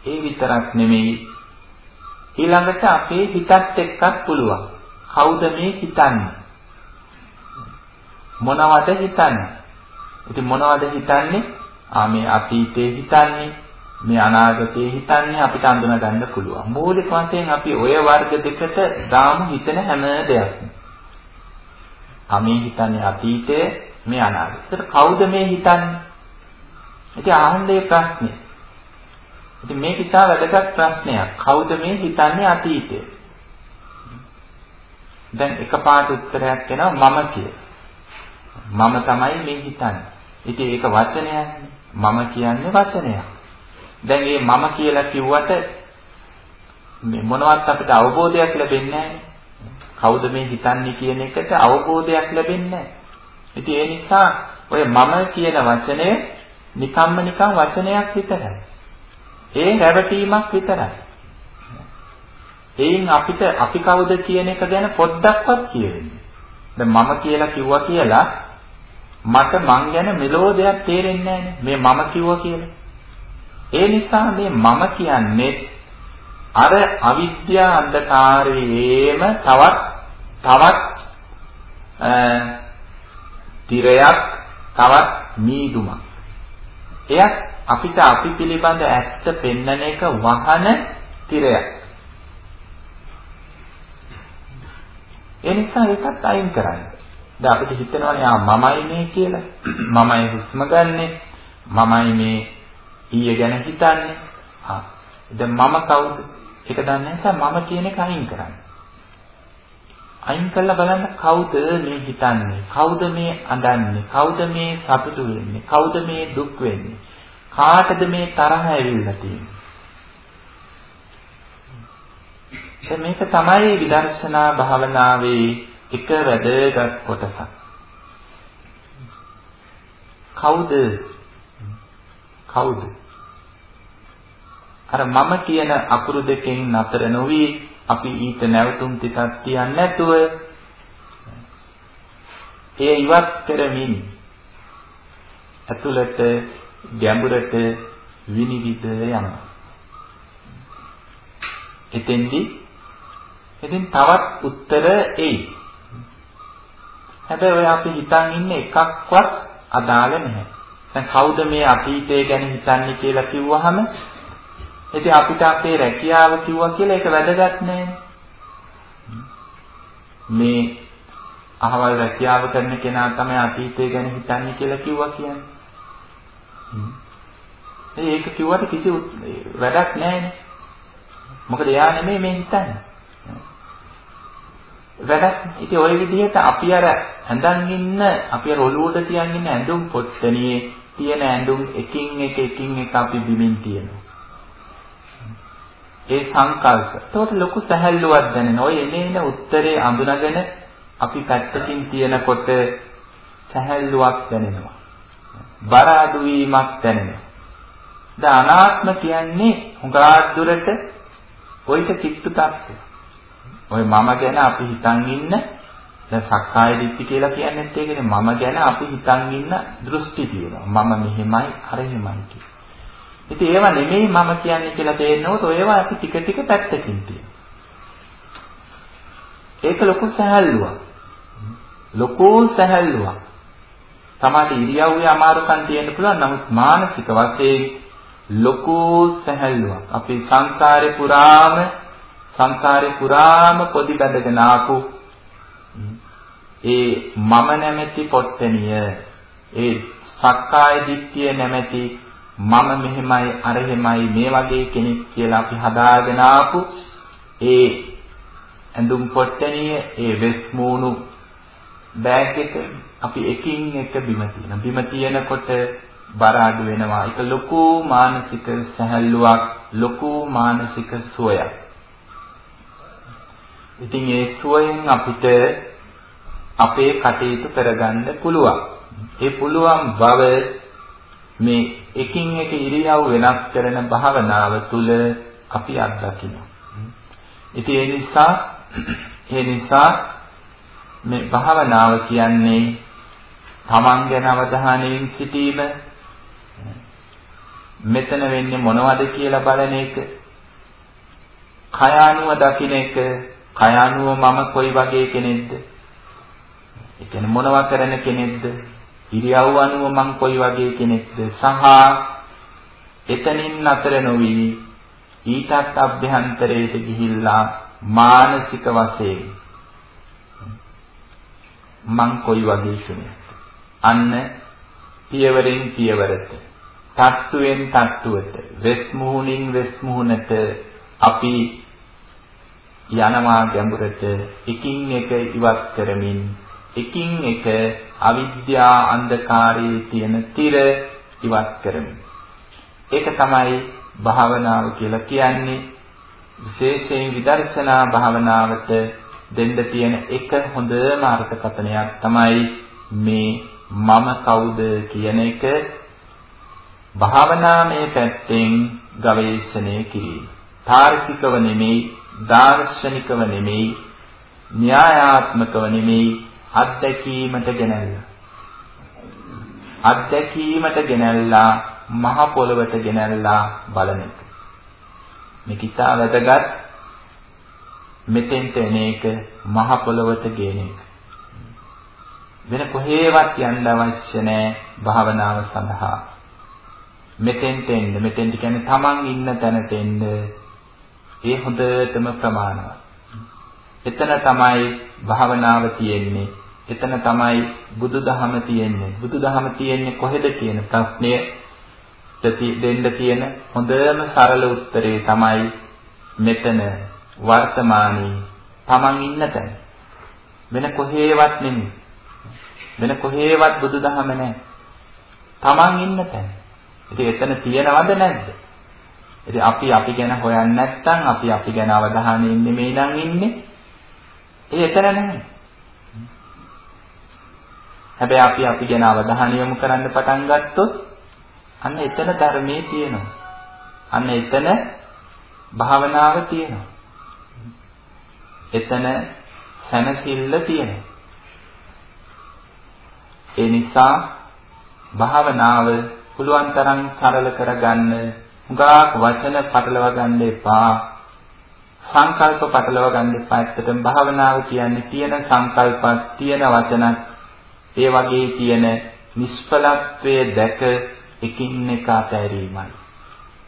ඒ විතරක් නෙමෙයි ඊළඟට අපේ හිතත් එක්කත් පුළුවන්. කවුද මේ හිතන්නේ? මොනවද හිතන්නේ? ඉතින් මොනවද හිතන්නේ? ආ මේ අතීතේ හිතන්නේ මේ අනාගතේ හිතන්නේ අපිට අඳුන ගන්න පුළුවන්. මූලික වශයෙන් අපි ඔය වර්ග දෙකට දාමු හිතන හැම දෙයක්ම. අපි හිතන්නේ අතීතයේ මේ අනාගතේ කවුද මේ හිතන්නේ? ඉතින් ආහන්දේ ප්‍රශ්නේ. ඉතින් මේක ඉතා වැදගත් ප්‍රශ්නයක්. කවුද මේ හිතන්නේ අතීතය? දැන් එකපාරට උත්තරයක් එනවා මම කියලා. මම තමයි මේ හිතන්නේ. ඉතින් ඒක වචනයක්. මම කියන්නේ වචනයක්. දැන් මේ මම කියලා කිව්වට මේ මොනවත් අපිට අවබෝධයක් ලැබෙන්නේ නැහැ. කවුද මේ හිතන්නේ කියන එකට අවබෝධයක් ලැබෙන්නේ නැහැ. ඉතින් ඒ නිසා ඔය මම කියන වචනය නිකම්ම නිකම් වචනයක් විතරයි. ඒ රැවටීමක් විතරයි. එයින් අපිට අපි කවුද කියන එක ගැන පොඩ්ඩක්වත් කියෙන්නේ. දැන් මම කියලා කිව්වා කියලා මට මං ගැන මෙලෝ දෙයක් තේරෙන්නේ මේ මම කිව්වා කියලා. ඒ නිසා මේ මම කියන්නේ අර අවිද්‍යා අන්ධකාරයේම තවත් තවත් තිරයක් තවත් මීදුමක් එයත් අපිට අපි පිළිබඳ ඇත්ත පෙන්වන එක වහන තිරයක්. ඒ නිසා ඒකත් අයින් කරන්න. දැන් අපිට හිතෙනවානේ ආ මමයි මේ කියලා. මමයි හුස්ම ගන්නෙ. මමයි මේ ඊය ගැන හිතන්නේ. ආ දැන් මම කවුද? ඒක දන්නේ නැහැ මම කියන එක අයින් කරන්න. අයින් කළා බලන්න කවුද මේ හිතන්නේ කවුද මේ අඳන්නේ කවුද මේ සතුටු වෙන්නේ කවුද මේ දුක් වෙන්නේ කාටද මේ තරහ ඇවිල්ලා තියෙන්නේ? මේක තමයි විදර්ශනා භාවනාවේ එක වැදගත් කොටසක්. කවුද? කවුද? අර මම කියන අකුරු දෙකෙන් නතර නොවි අපි ඊට නැවතුම් ටිකක් තියන්නේ නැතුව එය ඉවත් කරමින් ඇතුළත ගැඹුරට විනිවිද යනවා. එතෙන්දි ඉතින් තවත් උත්තර එයි. හැබැයි ඔය අපි හිතන් ඉන්නේ එකක්වත් අදාළ නැහැ. දැන් කවුද මේ අතීතය ගැන හිතන්නේ කියලා කිව්වහම ඉතින් අපිට අපේ රැකියාව කිව්වා කියලා ඒක වැදගත් නෑ. මේ අහවල් රැකියාව කරන කෙනා තමයි අතීතය ගැන හිතන්නේ කියලා කිව්වා කියන්නේ. ඒක කිව්වට කිසි වැඩක් නෑනේ. මොකද එයා නෙමෙයි මේ හිතන්නේ. වැඩක් ඉතින් ওই විදිහට අපි අර ඇඳන් ඉන්න අපි අර ඔළුවට තියන් ඉන්න ඇඳුම් පොත්තනියේ තියෙන ඇඳුම් එකින් එක එකින් එක අපි බිමින් තියෙනවා. ඒ සංකල්ප. එතකොට ලොකු සැහැල්ලුවක් දැනෙන. ඔය එනේන උත්තරේ අඳුනගෙන අපි පැත්තකින් තියනකොට සැහැල්ලුවක් දැනෙනවා. බර අඩු වීමක් දැනෙනවා. දැන් අනාත්ම කියන්නේ හුඟක් දුරට ඔයිට කිට්ටු තත්ත්වය. ඔය මම ගැන අපි හිතන් ඉන්න දැන් සක්කාය දිට්ඨි කියලා කියන්නේ ඒකනේ මම ගැන අපි හිතන් ඉන්න දෘෂ්ටි තියෙනවා. මම මෙහෙමයි අර එහෙමයි කියලා. ඉතින් ඒවා නෙමෙයි මම කියන්නේ කියලා තේරෙනකොට ඒවා අපි ටික ටික පැත්තකින් තියෙනවා. ඒක ලොකු සහැල්ලුවක්. ලොකු සහැල්ලුවක්. තමයි ඉරියව්වේ අමාරුකම් තියෙන්න පුළුවන්. නමුත් මානසික වශයෙන් ලොකු සහැල්ලුවක්. අපි සංසාරේ පුරාම සංසාරේ පුරාම පොඩි බැඳගෙන ආපු ඒ මම නැමැති පොට්ටනිය ඒ සක්කාය දිට්ඨිය නැමැති මම මෙහෙමයි අර එහෙමයි මේ වගේ කෙනෙක් කියලා අපි හදාගෙන ආපු ඒ ඇඳුම් පොට්ටනිය ඒ වෙස් මූණු බෑග් එක අපි එකින් එක බිම තියෙන. බිම තියෙනකොට බර අඩු වෙනවා. ඒක ලොකු මානසික සැහැල්ලුවක්, ලොකු මානසික සුවයක්. ඉතින් ඒ සුවයෙන් අපිට අපේ කටයුතු කරගන්න පුළුවන්. ඒ පුළුවන් බව මේ එකින් එක ඉරියව් වෙනස් කරන භාවනාව තුළ අපි අත්දකිනවා. ඉතින් ඒ නිසා ඒ නිසා මේ භාවනාව කියන්නේ තමන් ගැන අවධානයෙන් සිටීම. මෙතන වෙන්නේ මොනවද කියලා බලන එක. කය අනුව දකින්න එක. කය අනුව මම කොයි වගේ කෙනෙක්ද? ඒ කියන්නේ මොනවා කරන කෙනෙක්ද? ඉරියව් අනුව මං කොයි වගේ කෙනෙක්ද? සහ එතනින් නතර නොවි ඊටත් අභ්‍යන්තරයට ගිහිල්ලා මානසික වශයෙන් මං කොයි වගේ කෙනෙක්ද? අන්න පියවරෙන් පියවරට. තත්තුවෙන් තත්තුවට වෙස් මුහුණින් වෙස් මුහුණට අපි යනවා ගැඹුරට එකින් එක ඉවත් කරමින් එකින් එක අවිද්‍යා අන්ධකාරයේ තියෙන තිර ඉවත් කරමින්. ඒක තමයි භාවනාව කියලා කියන්නේ. විශේෂයෙන් විදර්ශනා භාවනාවට දෙන්න තියෙන එක හොඳම අර්ථකථනයක් තමයි මේ මම කවුද කියන එක භාවනාමය පැත්තෙන් ගවේෂණය කිරීම. තාර්කිකව නෙමෙයි, දාර්ශනිකව නෙමෙයි, න්‍යායාත්මකව නෙමෙයි, අත්දැකීමට ගෙනල්ලා. අත්දැකීමට ගෙනල්ලා මහ පොළවට ගෙනල්ලා බලන එක. මේක ඉතා වැදගත් මෙතෙන්ට එන එක මහ පොළවට ගේන එක. වෙන කොහේවත් යන්න අවශ්‍ය නැහැ භාවනාව සඳහා. මෙතෙන්ට එන්න මෙතෙන්ට කියන්නේ තමන් ඉන්න තැනට එන්න ඒ හොඳටම ප්‍රමාණවත්. එතන තමයි භාවනාව තියෙන්නේ. එතන තමයි බුදුදහම තියෙන්නේ. බුදුදහම තියෙන්නේ කොහෙද කියන ප්‍රශ්නය දෙන්න තියෙන හොඳම සරල උත්තරේ තමයි මෙතන වර්තමානයේ තමන් ඉන්න තැන. වෙන කොහේවත් නෙමෙයි. වෙන කොහේවත් බුදුදහම නැහැ. තමන් ඉන්න තැන. ඉතින් එතන තියනවද නැද්ද? ඉතින් අපි අපි ගැන හොයන්නේ නැත්නම් අපි අපි ගැන අවධානයෙන් නෙමෙයි නම් ඉන්නේ. ඒ එතන නැහැ. හැබැයි අපි අපි ගැන අවධානය යොමු කරන්න පටන් ගත්තොත් අන්න එතන ධර්මයේ තියෙනවා. අන්න එතන භාවනාව තියෙනවා. එතන සැනසෙල්ල තියෙනවා. ඒ නිසා භාවනාව පුළුවන් තරම් සරල කරගන්න හුඟක් වචන පටලවා ගන්න එපා. සංකල්ප පටලවා ගන්න එපා. ඇත්තටම භාවනාව කියන්නේ තියෙන සංකල්පත් තියෙන වචනත් ඒ වගේ තියෙන නිෂ්ඵලත්වයේ දැක එකින් එක අතහැරීමයි.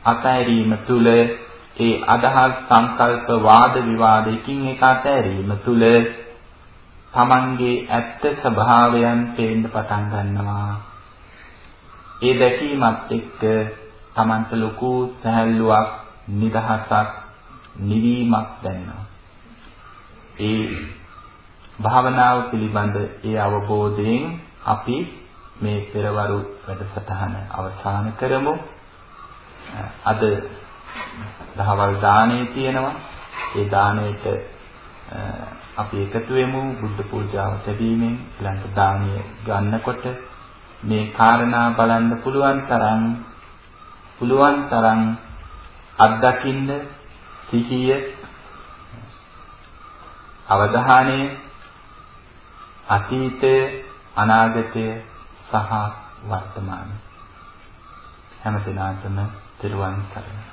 අතහැරීම තුල ඒ අදහස් සංකල්ප වාද විවාද එකින් එක අතහැරීම තුල තමන්ගේ ඇත්ත ස්වභාවයන් පේන්න පටන් ගන්නවා. ඒ දැකීමත් එක්ක තමන්ට ලොකු සැහැල්ලුවක්, නිදහසක්, නිවීමක් දැනෙනවා. ඒ භාවනාව පිළිබඳ ඒ අවබෝධයෙන් අපි මේ පෙරවරු වැඩසටහන අවසන් කරමු. අද දහවල් දාණය තියෙනවා. ඒ දාණයට අපි එකතු වෙමු බුද්ධ පූජාව ලැබීමෙන් ඊළඟ දාණය ගන්නකොට මේ කාරණා බලන්න පුළුවන් තරම් පුළුවන් තරම් අත්දකින්න සිහිය අවධානය අතීතය අනාගතය සහ වර්තමානය. හැම දිනකටම තිරුවන් සරණයි.